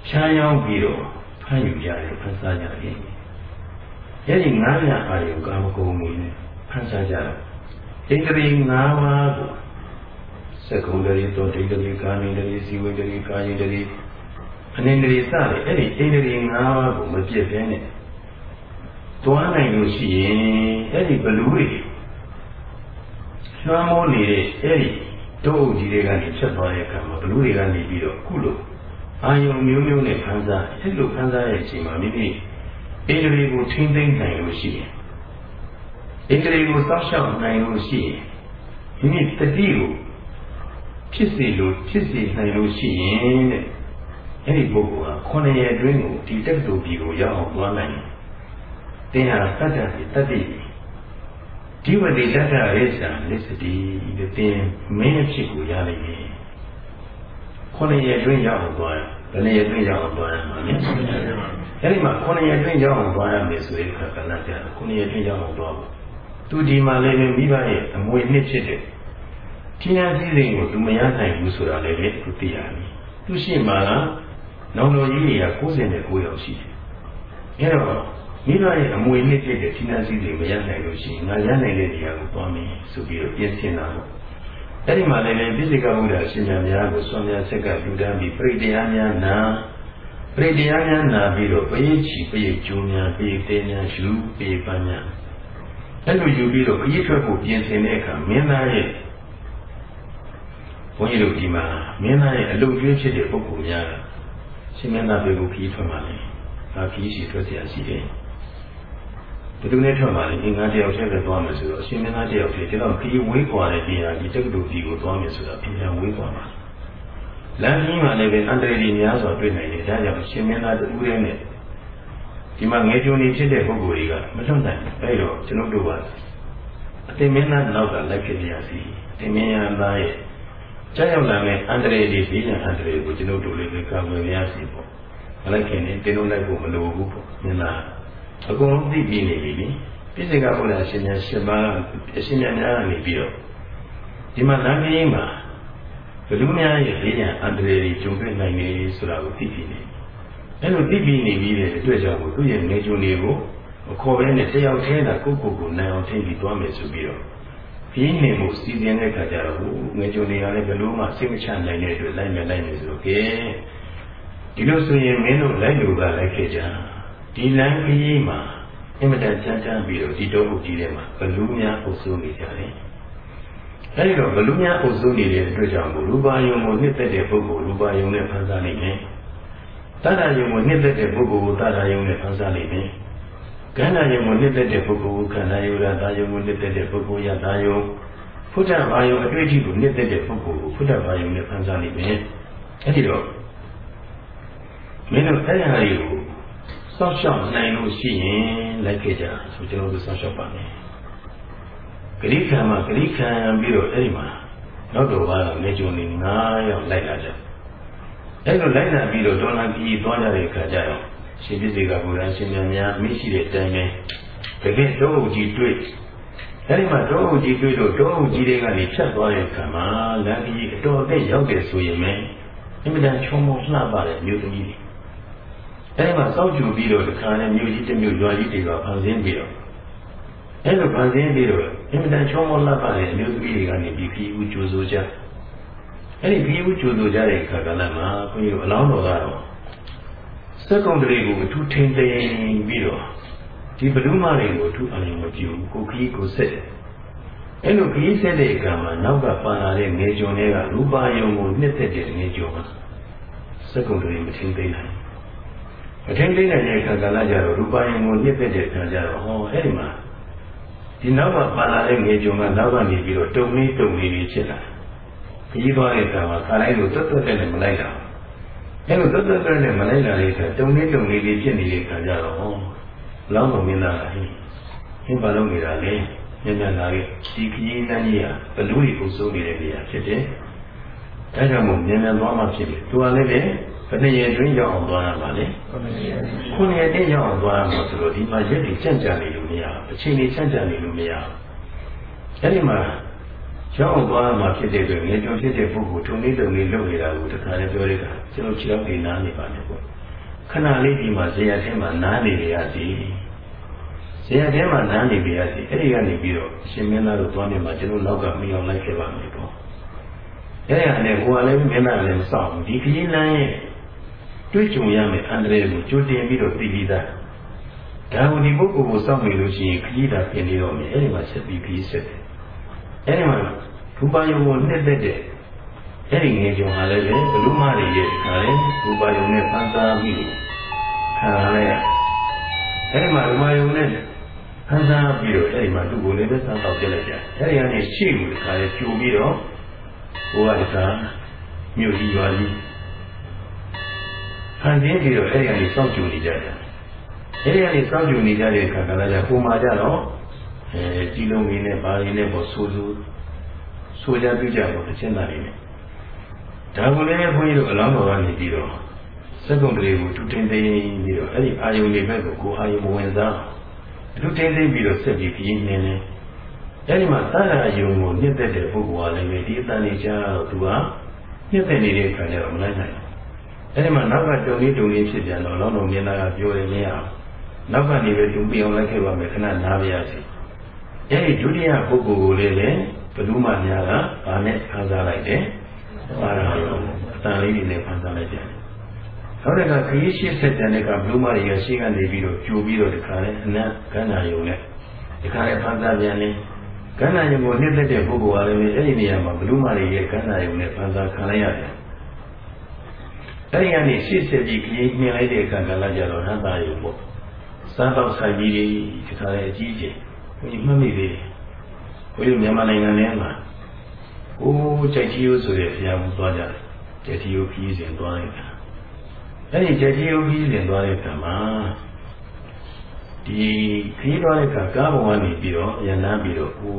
ဖြားယောင်းပြီးတော့ဖမ်းယူကြတယ်ဖန်ဆားကြတယ် အဲ့ဒီငါးရအာယုကာမဂုဏ်တွေနဲ့ဖန်ဆားကြတာဣန္ဒြေ၅ပါးကိုသက္ကုံတရီသောတိတရီကာနိတရီဇီဝတရီကာယတရီအနိန္ဒြေစတယ်အဲ့ဒီဣန္ဒြေ၅ပါးကိုမပြည့်ဘဲနဲ့တွားနိုင်လို့ရှိရင်အဲ့ဒီဘလူးတွေလွှမ်းမိုးနေတဲ့အဲ့ဒီတို့အုပ်ကြီးတွေကနေချက်သွားတဲ့အခါမှာဘလူးတွေကနေပြီးတော့ခုလိုအာယုံမျိုးမျိုးနဲ့ခံစားအဲ့လိုခံစားရဲ့အချိန်မှာမိမိ ဣန္ဒြေကိုထိမ့်သိမ့်နိုင်လို့ရှိရင်ဣန္ဒြေကိုစောင့်ရှောက်နိုင်လို့ရှိရင်မိမိတတိကိုဖြစ်စေလို့ဖြစ်စေနိုင်လို့ရှိရင်တဲ့အဲ့ဒီပုဂ္ဂိုလ်ဟာခုနှစ်ရက်အတွင်းကိုဒီတက္ကသိုလ်ပြည်ကိုရောက်အောင်သွားနိုင်တယ်။သင်ဟာတတ္တတိတတ္တိဒီဝတိတတ္တရေသံလစ္စတိတဲ့သင်မင်းအဖြစ်ကိုရလိမ့်မယ်။ခုနှစ်ရက်အတွင်းရောက်အောင်သွားရဘယ်နှစ်ရက်အတွင်းရောက်အောင်သွားရမှာလဲ။ အဲ့ဒီမှာခုနှစ်ရက်အတွင်းရောက်အောင်သွားရမယ်ဆိုရင်ခက်ကလတ်ကြခုနှစ်ရက်အတွင်းရောက်အောင်သွားဖို့သူဒီမှာလည်းမိဘရဲ့အမွေနှစ်ဖြစ်တဲ့ထိနာစည်းစိမ်ကိုသူမရနိုင်ဘူးဆိုတာလည်းပဲသူသိရတယ်။သူရှိမှနောင်တော်ကြီးတွေက69ယောက်ရှိတယ်။အဲတော့မိဘရဲ့အမွေနှစ်ဖြစ်တဲ့ထိနာစည်းစိမ်မရနိုင်လို့ရှိရင်ငါရနိုင်တဲ့နေရာကိုသွားမယ်ဆိုပြီးတော့ပြင်ဆင်တာပေါ့။အဲဒီမှာလည်းပြည့်စကဗုဒ္ဓရှင်များများကိုဆွမ်းများဆက်ကလူတန်းပြီးပြိတရားများနာ ပြိတရားများနာပြီးတော့ပရိချီပရိကျိုးများပရိတဲများယူပရိပန်းများအဲ့လိုယူပြီးတော့ခရီးထွက်ဖို့ပြင်ဆင်တဲ့အခါမင်းသားရဲ့ဘုန်းကြီးတို့ဒီမှာမင်းသားရဲ့အလုပ်ကျွေးဖြစ်တဲ့ပုဂ္ဂိုလ်များရှင်မင်းသားတွေကိုခရီးထွက်မှာလေ။ဒါခရီးရှိထွက်เสียရှိတယ်။ဘယ်သူနဲ့ထွက်မှာလဲအင်္ဂါတယောက်တည်းပဲသွားမယ်ဆိုတော့ရှင်မင်းသားတယောက်တည်းကျွန်တော်ခရီးဝေးကွာတဲ့နေရာဒီတက္ကသိုလ်ကြီးကိုသွားမယ်ဆိုတာပြန်ပြန်ဝေးကွာပါ။လ မ်းကြီးမှာလည်းပဲအန္တရာယ်ကြီးများစွာတွေ့နိုင်တယ်။ဒါကြောင့်ရှင်မင်းသားတူတဲ့နဲ့ဒီမှာငယ်ကြုံနေဖြစ်တဲ့ပုဂ္ဂိုလ်တွေကမလွတ်နိုင်ဘူးအဲဒါကျွန်တော်တို့ကအတင်မင်းသားနောက်ကလိုက်ဖြစ်ရစီတင်မင်းရသားရဲ့ကြောက်ရောက်လာတဲ့အန္တရာယ်တွေပြီးရင်အန္တရာယ်ကိုကျွန်တော်တို့လည်းကာကွယ်ရစီပေါ့မလိုက်ခင်နေတင်းလုံးလိုက်ဖို့မလိုဘူးပေါ့မင်းသားအကုန်လုံးသိပြီးနေပြီလေပြည့်စင်ကဘုရားရှင်များရှင်ပါအရှင်များများနေပြီးတော့ဒီမှာလမ်းကြီးမှာ ဘလူးများရဲ့ဘေးရန်အန္တရာယ်တွေကြုံတွေ့နိုင်နေဆိုတာကိုသိပြီးနေအဲ့လိုသိပြီးနေပြီးတဲ့အတွက်ကြောင့်သူ့ရဲ့ငယ်ကျုံတွေကိုအခေါ်ပဲနဲ့တယောက်တည်းသာကိုယ့်ကိုယ်ကိုနိုင်အောင်ထိပြီးသွားမယ်ဆိုပြီးတော့ပြင်းနေမှုစီစဉ်တဲ့ခါကျတော့ငယ်ကျုံတွေကလည်းဘယ်လိုမှစိတ်မချနိုင်တဲ့အတွက်လိုက်မယ်လိုက်မယ်ဆိုတော့ကဲဒီလိုဆိုရင်မင်းတို့လိုက်လို့ကလိုက်ခဲ့ကြဒီလမ်းကြီးမှာအင်မတန်ချမ်းချမ်းပြီးတော့ဒီတော့ဟုတ်ကြီးထဲမှာဘလူးများအုပ်စိုးနေကြတယ် အဲဒီတော့ဘလူးများအုပ်စိုးနေတဲ့အတွက်ကြောင့်ရူပါယုံကိုနှစ်သက်တဲ့ပုဂ္ဂိုလ်ရူပါယုံနဲ့ဖန်ဆားနိုင်တယ်တဏ္ဍာယုံကိုနှစ်သက်တဲ့ပုဂ္ဂိုလ်ကိုတဏ္ဍာယုံနဲ့ဖန်ဆားနိုင်တယ်ကန္နာယုံကိုနှစ်သက်တဲ့ပုဂ္ဂိုလ်ကိုခန္ဓာယုံရတာယုံကိုနှစ်သက်တဲ့ပုဂ္ဂိုလ်ရတာယုံဖုဒ္ဓဘာယုံအတွေ့အထိကိုနှစ်သက်တဲ့ပုဂ္ဂိုလ်ကိုဖုဒ္ဓဘာယုံနဲ့ဖန်ဆားနိုင်တယ်အဲဒီတော့မင်းတို့အဲ့ဒီဟာကိုစောင့်ရှောက်နိုင်လို့ရှိရင်လိုက်ခဲ့ကြဆိုကျွန်တော်တို့စောင့်ရှောက်ပါမယ် ဂရိခံမှာဂရိခံပြီးတော့အဲ့ဒီမှာနောက်တော့ဘာလဲလေကျုံနေ9ယောက်လိုက်လာကြအဲ့လိုလိုက်လာပြီးတော့ဒေါ်လာကြီးသွားကြတဲ့အခါကျတော့ရှင်ပြည့်စေကဘုရားရှင်များများမိရှိတဲ့အတိုင်းပဲတကယ်တော့ဟုတ်ကြီးတွေ့အဲ့ဒီမှာတော့ဟုတ်ကြီးတွေ့လို့တော့ဟုတ်ကြီးတွေကနေဖြတ်သွားတဲ့အခါမှာလမ်းကြီးအတော်အသက်ရောက်တယ်ဆိုရင်လည်းအင်မတန်ချုံမလှပတဲ့မြို့သမီးတွေအဲဒီမှာစောက်ကြူပြီးတော့တခါနဲ့မြို့ကြီးတစ်မြို့ရွာကြီးတွေကဖန်ဆင်းပြီးတော့အဲလိုဖန်ဆင်းပြီးတော့ အင်မတန်ချောမောလှပတဲ့မြို့သမီးတွေကနေပြီးခီးဦးကြိုးဆိုကြအဲဒီခီးဦးကြိုးဆိုကြတဲ့ခါကလည်းမှာခွန်ကြီးတို့အလောင်းတော်ကတော့စက်ကုန်တွေကိုအထူးထိန်သိမ်းပြီးတော့ဒီဘလူးမတွေကိုအထူးအရင်မကြည့်ဘူးကိုခီးကိုဆက်တယ်အဲလိုခီးဆက်တဲ့အခါမှာနောက်ကပါလာတဲ့ငယ်ကြုံတွေကရူပါယုံကိုနှစ်သက်တဲ့ငယ်ကြုံမှာစက်ကုန်တွေမထိန်သိမ်းနိုင်အထင်သေးတဲ့အခါကလည်းကြတော့ရူပါယံကိုညှစ်သက်တဲ့အခါကျတော့ဟောအဲ့ဒီမှာ ဒီနောက်ကပါလာတဲ့ငယ်ကြုံကနောက်ကနေပြီးတော့တုံလေးတုံလေးလေးဖြစ်လာပြီးသွားတဲ့အခါမှာခါလိုက်လို့တွတ်တွတ်တဲ့နဲ့မလိုက်တာအဲ့လိုတွတ်တွတ်တဲ့နဲ့မလိုက်တာလေးကတုံလေးတုံလေးလေးဖြစ်နေတဲ့အခါကျတော့ဟောလောင်းတော်မင်းသားကဟင်းဟင်းပါလုံးနေတာလေညံ့ညံ့လာခဲ့ဒီခကြီးတန်းကြီးဟာဘလူးကြီးကိုစိုးနေတဲ့နေရာဖြစ်တယ်ဒါကြောင့်မို့မြန်မြန်သွားမှဖြစ်တယ်သူကလည်းပဲဘယ်နှရက်တွင်းရောက်အောင်သွားရမှာလဲခုနှစ်ရက်တည်းရောက်အောင်သွားရမှာဆိုတော့ဒီမှာရက်တွေကြံ့ကြံ့နေလို့ မရဘူးအချိန်တွေကြံ့ကြံ့နေလို့မရဘူးအဲ့ဒီမှာကျောင်းသွားမှာဖြစ်တဲ့အတွက်ငယ်ကျွန်းဖြစ်တဲ့ပုဂ္ဂိုလ်ထုံလေးတုံလေးလုပ်နေတာကိုတခါလည်းပြောလိုက်တာကျွန်တော်ခြေထောက်တွေနားနေပါနဲ့ပေါ့ခဏလေးဒီမှာဇေယျထဲမှာနားနေရစီဇေယျထဲမှာနားနေပြရစီအဲ့ဒီကနေပြီးတော့ရှင်မင်းသားတို့သွားနေမှာကျွန်တော်နောက်ကမီအောင်လိုက်ခဲ့ပါမယ်ပေါ့အဲ့ဒါနဲ့ဟိုကလည်းမင်းသားလည်းမစောင့်ဘူးဒီခကြီးလမ်းရဲ့တွေ့ကြုံရမယ်အန္တရာယ်ကိုကြိုတင်ပြီးတော့သိပြီးသား ဒါဝဒီပုဂ္ဂိုလ်ကိုစောင့်နေလို့ရှိရင်ခကြီးတာပြင်နေတော့မယ်အဲ့ဒီမှာဆက်ပြီးပြီးဆက်တယ်အဲ့ဒီမှာရူပယုံကိုနှစ်သက်တဲ့အဲ့ဒီငယ်ကြုံဟာလည်းပဲဘလူမတွေရဲ့ခါလေရူပယုံနဲ့ပန်းစားပြီးခါလိုက်ရအဲ့ဒီမှာရူပယုံနဲ့ပန်းစားပြီးတော့အဲ့ဒီမှာသူ့ကိုလည်းပဲစားတော့ပြလိုက်ကြအဲ့ဒီကနေရှေ့ကိုခါလေကျူပြီးတော့ဟိုကတခါမြို့ကြီးရွာကြီးဟန်တင်းပြီးတော့အဲ့ဒီကနေစောင့်ကြည့်နေကြတယ် အဲ့ဒီကနေစောင့်ကြည့်နေကြတဲ့အခါကလည်းပုံမှာကြတော့အဲကြီးလုံးကြီးနဲ့ဘာလေးနဲ့ပေါ့ဆိုးဆိုးဆိုကြပြကြပေါ့အချင်းသားလေးနဲ့ဒါကိုလည်းဘုန်းကြီးတို့အလောင်းတော်ကနေပြီးတော့စက်ကုန်တလေးကိုတူတင်းသိပြီးတော့အဲ့ဒီအာယုန်တွေဘက်ကိုကိုအာယုန်မဝင်စားအတူတင်းသိပြီးတော့ဆက်ပြီးခင်းနေတယ်အဲ့ဒီမှာသာရယုံကိုညှစ်တဲ့ပုဂ္ဂိုလ်ကလည်းဒီအတန်လေးကြားတော့သူကညှစ်တဲ့နေတဲ့အခါကျတော့မလိုက်နိုင်ဘူးအဲ့ဒီမှာနောက်ကတုံလေးတုံလေးဖြစ်ပြန်တော့လောင်းတော်မြင်လာကပြောရမရအောင် နောက်ကနေပဲသူပြောင်းလိုက်ခဲ့ပါမယ်ခဏနားပါရစေအဲ့ဒီဒုတိယပုဂ္ဂိုလ်ကိုလည်းပဲဘလူးမများကဗာနဲ့ခံစားလိုက်တယ်။ပါရဟောအတန်လေးတွေနဲ့ခံစားလိုက်တယ်။နောက်တစ်ခါခရီးရှိဆက်တဲ့ကဘလူးမတွေရရှိကနေပြီးတော့ကြိုပြီးတော့ဒီခါလဲအနတ်ကန္နာယုံနဲ့ဒီခါလဲခံစားပြန်နေကန္နာယုံကိုနှစ်သက်တဲ့ပုဂ္ဂိုလ်ကလည်းအဲ့ဒီနေရာမှာဘလူးမတွေရဲ့ကန္နာယုံနဲ့ခံစားခံလိုက်ရတယ်။အဲ့ဒီကနေရှေ့ဆက်ပြီးခရီးမြင်လိုက်တဲ့အခါကလည်းကြတော့ဟန်တာယုံပေါ့။ စားတော့ဆိုင်ကြီးတွေဒီခါလဲအကြီးကြီးဘုရားမှတ်မိသေးတယ်ဘုရားမြန်မာနိုင်ငံထဲမှာဟိုးကြိုက်ကြီးရိုးဆိုတဲ့ဘုရားမသွားကြတယ်ကြိုက်ကြီးရိုးကြီးစဉ်သွားလိုက်တာအဲ့ဒီကြိုက်ကြီးရိုးကြီးစဉ်သွားတဲ့အခါမှာဒီခရီးသွားတဲ့အခါကားပေါ်ကနေပြီးတော့ရန်နာပြီးတော့ဟို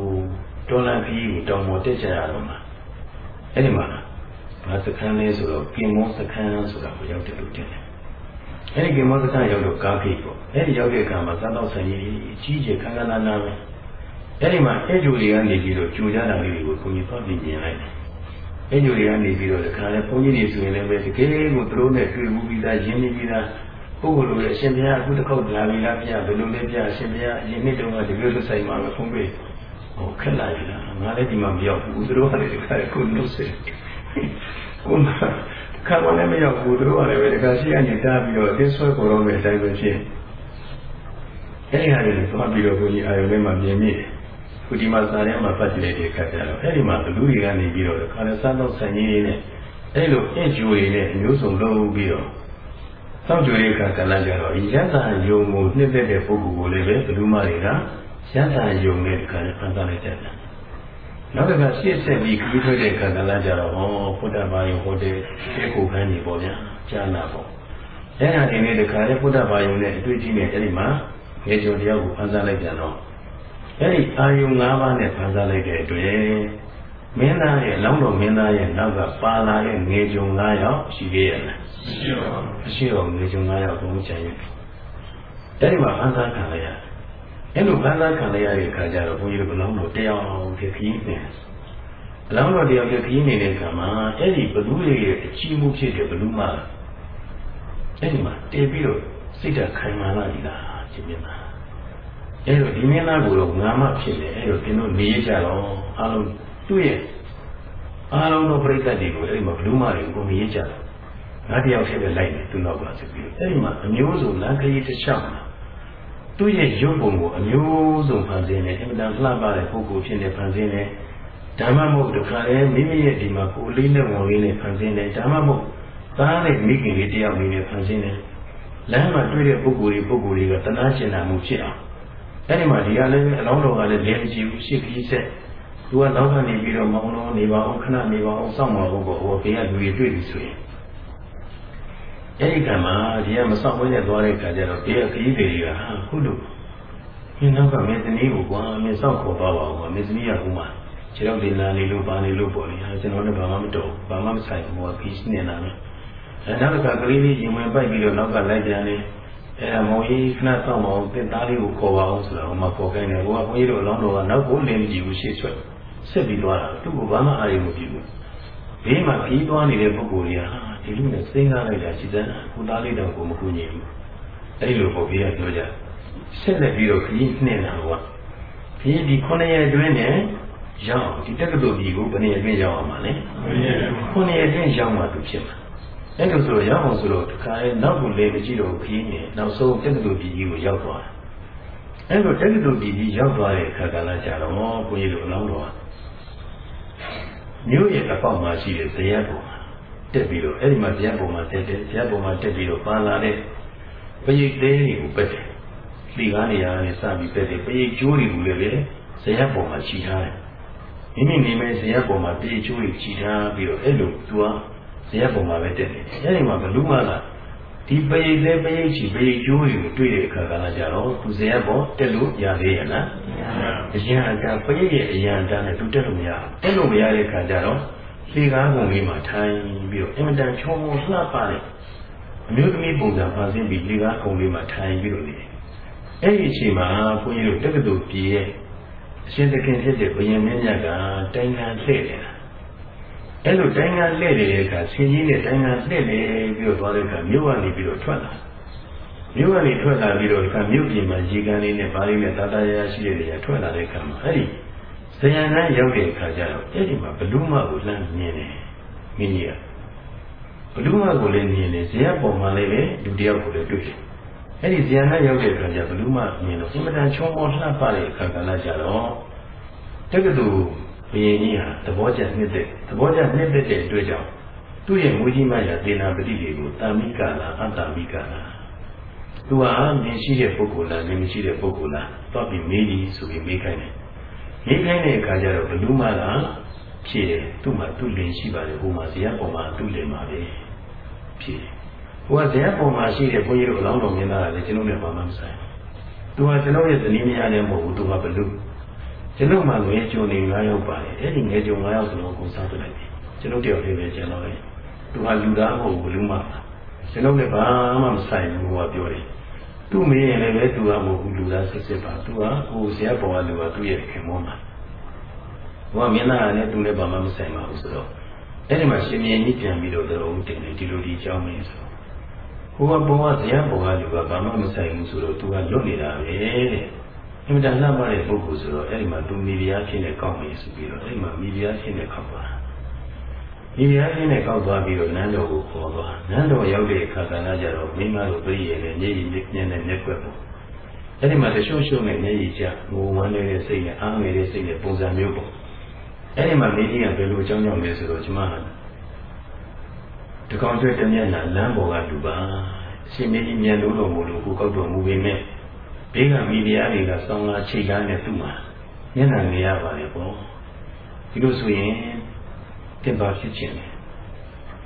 တော်လန်ခရီးကိုတောင်ပေါ်တက်ချရတော့မှာအဲ့ဒီမှာဘာစခန်းလဲဆိုတော့ကင်မွန်စခန်းဆိုတာကိုရောက်တယ်လို့တင်တယ် အဲ့ဒီကင်မောစခန်းရောက်တော့ကားခိတ်ပေါ့အဲ့ဒီရောက်တဲ့အခါမှာစားတော့ဆိုင်ကြီးကြီးကျယ်ခန်းခန်းနာနာပဲအဲ့ဒီမှာအဲ့ဂျူတွေကနေပြီးတော့ကြိုကြတာလေးတွေကိုကိုကြီးဖတ်ပြီးမြင်လိုက်တယ်အဲ့ဂျူတွေကနေပြီးတော့ဒီခါလဲဘုန်းကြီးတွေဆိုရင်လည်းပဲတကယ်ကိုသူတို့နဲ့တွေ့မှုပြီးသားရင်းနှီးပြီးသားပုဂ္ဂိုလ်လိုရဲ့အရှင်ဘုရားအခုတစ်ခေါက်လာပြီလားဗျာဘယ်လိုလဲဗျာအရှင်ဘုရားအရင်နှစ်တုန်းကဒီလိုလိုဆိုင်မှာပဲဖုံးပေးဟိုခက်လာပြီလားငါလည်းဒီမှာမရောက်ဘူးသူတို့ကလည်းဒီခါကိုနှုတ်ဆက်ကို ခါမလည်းမရောက်ဘူးသူတို့ကလည်းပဲဒီကရှိကနေတားပြီးတော့အသင်းဆွဲပေါ်တော့မယ်အတိုင်းပဲဖြစ်အဲ့ဒီဟာတွေသွားပြီးတော့ဘုရားအာယုံထဲမှာမြင်မိတယ်ခုဒီမှာစာထဲမှာဖတ်ကြည့်လိုက်တဲ့အခါကျတော့အဲ့ဒီမှာလူတွေကနေပြီးတော့ခါလည်းစားတော့ဆိုင်ကြီးတွေနဲ့အဲ့လိုအင့်ကျိုးတွေနဲ့အမျိုးစုံလုပ်ပြီးတော့စောင့်ကြိုတဲ့အခါကလည်းကြတော့ရတ္တာယုံကိုနှစ်သက်တဲ့ပုဂ္ဂိုလ်ကိုလည်းပဲဘယ်သူမှတွေကရတ္တာယုံနဲ့ဒီခါလည်းဖန်ဆင်းလိုက်ကြတယ် နောက်တစ်ခါရှေ့ဆက်ပြီးခရီးထွက်တဲ့အခါကလည်းကြတော့ဟောဘုဒ္ဓဘာယုံဟိုတဲ့ဒီကိုခန်းကြီးပေါ့ဗျာကျမ်းနာပေါ့အဲ့ဒါနေနဲ့တခါလေဘုဒ္ဓဘာယုံနဲ့အတွေ့အကြုံနဲ့အဲ့ဒီမှာငယ်ကြုံတရားကိုဖန်ဆင်းလိုက်ပြန်တော့အဲ့ဒီအာယုံ၅ပါးနဲ့ဖန်ဆင်းလိုက်တဲ့အတွက်မင်းသားရဲ့လောင်းတော်မင်းသားရဲ့နောက်ကပါလာတဲ့ငယ်ကြုံ၅ယောက်ရှိသေးရဲ့လားရှိပါဘူးမရှိတော့ငယ်ကြုံ၅ယောက်ဘုံချင်ရဲ့အဲ့ဒီမှာဖန်ဆင်းခံလိုက်ရတယ် အဲ့လိုဖန်ဆင်းခံလိုက်ရတဲ့အခါကျတော့ဘုန်းကြီးတို့ဘလောင်းတော်တရားအောင်ဖြစ်ခင်းနေဘလောင်းတော်တရားဖြစ်ခင်းနေတဲ့အခါမှာအဲ့ဒီဘလူးရဲ့အချီးမှုဖြစ်တဲ့ဘလူးမှာအဲ့ဒီမှာတည်ပြီးတော့စိတ်ဓာတ်ခိုင်မာလာပြီလားရှင်မြတ်လားအဲ့တော့ဒီမင်းသားကိုတော့ငါမဖြစ်နေအဲ့တော့သင်တို့နေရကြတော့အားလုံးသူ့ရဲ့အားလုံးသောပြိဿတွေကိုအဲ့ဒီမှာဘလူးမတွေကိုနေရကြတော့ငါတယောက်တည်းပဲလိုက်နေသူ့နောက်ကဆိုပြီးအဲ့ဒီမှာအမျိုးစုံလမ်းခရီးတစ်လျှောက်မှာ သူ့ရဲ့ရုပ်ပုံကိုအမျိုးစုံဖန်ဆင်းနေအင်မတန်လှပတဲ့ပုဂ္ဂိုလ်ဖြစ်နေဖန်ဆင်းနေဓမ္မမဟုတ်တခါလေမိမိရဲ့ဒီမှာကိုယ်လေးနဲ့ဝင်လေးနဲ့ဖန်ဆင်းနေဓမ္မမဟုတ်သားနဲ့မိခင်လေးတယောက်လေးနဲ့ဖန်ဆင်းနေလမ်းမှာတွေ့တဲ့ပုဂ္ဂိုလ်တွေပုဂ္ဂိုလ်တွေကတနာကျင်နာမှုဖြစ်အောင်အဲ့ဒီမှာဒီကလည်းအလောင်းတော်ကလည်းလည်းကြည့်ဘူးရှစ်ကြီးဆက်သူကနောက်ကနေပြီးတော့မောင်းလို့နေပါအောင်ခဏနေပါအောင်စောင့်ပါဖို့ပေါ့ဟိုဘေးကလူတွေတွေ့ပြီဆိုရင် အဲ့ဒီကမှာဒီကမစောင့်ဝဲနဲ့သွားတဲ့ခါကျတော့ဘေးကခကြီးတွေကဟာခုလို့မင်းနောက်ကမင်းသမီးကိုကွာမင်းစောင့်ခေါ်သွားပါဦးကွာမင်းသမီးကခုမှခြေတော့ဒီလာနေလို့ပါနေလို့ပေါ့လေဟာကျွန်တော်လည်းဘာမှမတော်ဘာမှမဆိုင်ဘူးကွာခကြီးနေတာလေအဲနောက်ကကလေးလေးရင်ဝင်ပိုက်ပြီးတော့နောက်ကလိုက်ကြတယ်အဲမောင်ကြီးခဏစောင့်ပါဦးတင်သားလေးကိုခေါ်ပါအောင်ဆိုတော့ဟိုမှာခေါ်ခိုင်းတယ်ဟိုကဘုန်းကြီးတို့အလောင်းတော်ကနောက်ကိုလင်းမကြည့်ဘူးရှေ့ဆွဲဆက်ပြီးသွားတာသူ့ကိုဘာမှအာရုံမပြုဘူးဘေးမှာပြီးသွားနေတဲ့ပုဂ္ဂိုလ်တွေက ဒီလူနဲ့စဉ်းစားလိုက်တာရှိတဲ့ကုသားလေးတော့ကိုမကူညီဘူးအဲ့လိုပေါ့ဘေးကပြောကြဆက်လက်ပြီးတော့ခကြီးနှင်းလာတော့ခကြီးဒီခုနှစ်ရက်အတွင်းနဲ့ရောက်ဒီတက္ကသိုလ်ကြီးကိုဘယ်နှစ်ရက်အတွင်းရောက်အောင်မလဲခုနှစ်ရက်အတွင်းရောက်မှသူဖြစ်မှာအဲ့လိုဆိုတော့ရောက်အောင်ဆိုတော့တခါလေနောက်ကိုလေမကြည့်တော့ခကြီးနဲ့နောက်ဆုံးတက္ကသိုလ်ကြီးကြီးကိုရောက်သွားတယ်အဲ့လိုတက္ကသိုလ်ကြီးကြီးရောက်သွားတဲ့အခါကလည်းကြာတော့ဘုန်းကြီးတို့အလောင်းတော်မြို့ရဲ့အပေါက်မှာရှိတဲ့ဇယက်ပေါ်မှာ တက်ပြီးတော့အဲ့ဒီမှာဇယက်ပေါ်မှာတက်တယ်ဇယက်ပေါ်မှာတက်ပြီးတော့ပါလာတဲ့ပရိတ်သေးတွေကိုပက်တယ်လှီကားနေရာနဲ့စပြီးပက်တယ်ပရိတ်ကျိုးတွေကိုလည်းပဲဇယက်ပေါ်မှာခြိထားတယ်မိမိနေမဲ့ဇယက်ပေါ်မှာပရိတ်ကျိုးတွေခြိထားပြီးတော့အဲ့လိုသူကဇယက်ပေါ်မှာပဲတက်တယ်အဲ့ဒီမှာဘလူးမကဒီပရိတ်သေးပရိတ်ချီပရိတ်ကျိုးတွေကိုတွေ့တဲ့အခါကလည်းကြတော့သူဇယက်ပေါ်တက်လို့ရသေးရဲ့လားအရင်အတာပရိတ်ရဲ့အရင်အတာနဲ့သူတက်လို့မရတက်လို့မရတဲ့အခါကျတော့ လေကားပုံလေးမှာထိုင်ပြီးတော့အင်မတန်ချောမောလှပတဲ့အမျိုးသမီးပုံစံပါစင်းပြီးလေကားပုံလေးမှာထိုင်ပြီးတော့နေတယ်အဲ့ဒီအချိန်မှာဘုန်းကြီးတို့တက္ကသိုလ်ပြည်ရဲ့အရှင်သခင်ဖြစ်တဲ့ဘုရင်မင်းမြတ်ကတိုင်ငံလှည့်နေတာအဲ့လိုတိုင်ငံလှည့်နေတဲ့အခါဆင်းကြီးနဲ့တိုင်ငံလှည့်နေပြီးတော့သွားတဲ့အခါမြို့ကနေပြီးတော့ထွက်လာမြို့ကနေထွက်လာပြီးတော့အခါမြို့ပြင်မှာရေကန်လေးနဲ့ဘာလေးနဲ့တာတာရရရှိတဲ့နေရာထွက်လာတဲ့အခါမှာအဲ့ဒီ ဇယံကရောက်တဲ့အခါကျတော့အဲ့ဒီမှာဘလူးမကိုလှမ်းမြင်တယ်မင်းကြီးကဘလူးမကိုလည်းမြင်တယ်ဇယံပေါ်မှာလည်းပဲလူတယောက်ကိုလည်းတွေ့တယ်အဲ့ဒီဇယံကရောက်တဲ့အခါကျဘလူးမမြင်တော့အင်မတန်ချောမောလှပတဲ့အခါကလည်းကြတော့တက္ကသိုလ်ဘုရင်ကြီးဟာသဘောကျနှစ်သက်သဘောကျနှစ်သက်တဲ့အတွက်ကြောင့်သူ့ရဲ့မွေးကြီးမရဒေနာပတိတွေကိုတာမိကလားအတ္တမိကလားသူဟာမြင်ရှိတဲ့ပုဂ္ဂိုလ်လားမြင်မရှိတဲ့ပုဂ္ဂိုလ်လားတော့ပြီးမေးပြီးဆိုပြီးမေးခိုင်းတယ် မေးခိုင်းတဲ့အခါကျတော့ဘလူးမကဖြေတယ်သူ့မှာသူ့လင်ရှိပါတယ်ဟိုမှာဇေယျပေါ်မှာသူ့လင်ပါပဲဖြေတယ်ဟိုကဇေယျပေါ်မှာရှိတဲ့ဘုန်းကြီးတို့အလောင်းတော်မြင်လာတယ်ကျွန်တော်လည်းဘာမှမဆိုင်သူကကျွန်တော်ရဲ့ဇနီးမယားလည်းမဟုတ်ဘူးသူကဘလူးကျွန်တော်မှငွေကြုံနေ9ယောက်ပါတယ်အဲ့ဒီငွေကြုံ9ယောက်စလုံးကိုစားပြလိုက်တယ်ကျွန်တော်တယောက်တည်းပဲကျွန်တော်လည်းသူကလူသားမဟုတ်ဘူးဘလူးမကျွန်တော်လည်းဘာမှမဆိုင်ဘူးဟိုကပြောတယ် သူ့မင်းရင်လည်းပဲသူကမဟုတ်ဘူးလူသားစစ်စစ်ပါသူကဟိုဆရာပေါ်ကလူကသူ့ရဲ့ခင်မောမှာဟိုကမင်းသားကလည်းသူလည်းဘာမှမဆိုင်ပါဘူးဆိုတော့အဲ့ဒီမှာရှင်မြင်းကြီးပြန်ပြီးတော့တော်ဦးတင်တယ်ဒီလိုဒီအကြောင်းမင်းဆိုဟိုကဘုံကဇယပေါ်ကလူကဘာမှမဆိုင်ဘူးဆိုတော့သူကလွတ်နေတာပဲတဲ့အင်မတန်လှပတဲ့ပုဂ္ဂိုလ်ဆိုတော့အဲ့ဒီမှာသူမိဖုရားဖြစ်နေကောက်ပြီဆိုပြီးတော့အဲ့ဒီမှာမိဖုရားဖြစ်နေကောက်သွားမိ ဖုရားဖြစ်နေကောက်သွားပြီးတော့နန်းတော်ကိုခေါ်သွားနန်းတော်ရောက်တဲ့အခါကလည်းကြတော့မိမတို့ပြည့်ရည်နဲ့မျက်ရည်မျက်နဲ့မျက်ွက်ပေါ့အဲ့ဒီမှာတချို့ချို့နဲ့မျက်ရည်ကျငိုဝမ်းနေတဲ့စိတ်နဲ့အားငယ်တဲ့စိတ်နဲ့ပုံစံမျိုးပေါ့အဲ့ဒီမှာမိကြီးကဘယ်လိုအကြောင်းကြောင့်လဲဆိုတော့ကျမတကောင်ကျွဲ့တမျက်နှာလမ်းပေါ်ကလူပါအရှင်မိကြီးမြန်လို့တော်မူလို့ကိုကောက်တော်မူပေမဲ့ဘေးကမိဖုရားတွေကဆောင်းလာချိတ်ကားနဲ့သူ့မှာမျက်နှာနေရပါလေပေါ့ဒီလိုဆိုရင် တင်ပါဖြစ်ခြင်းလေ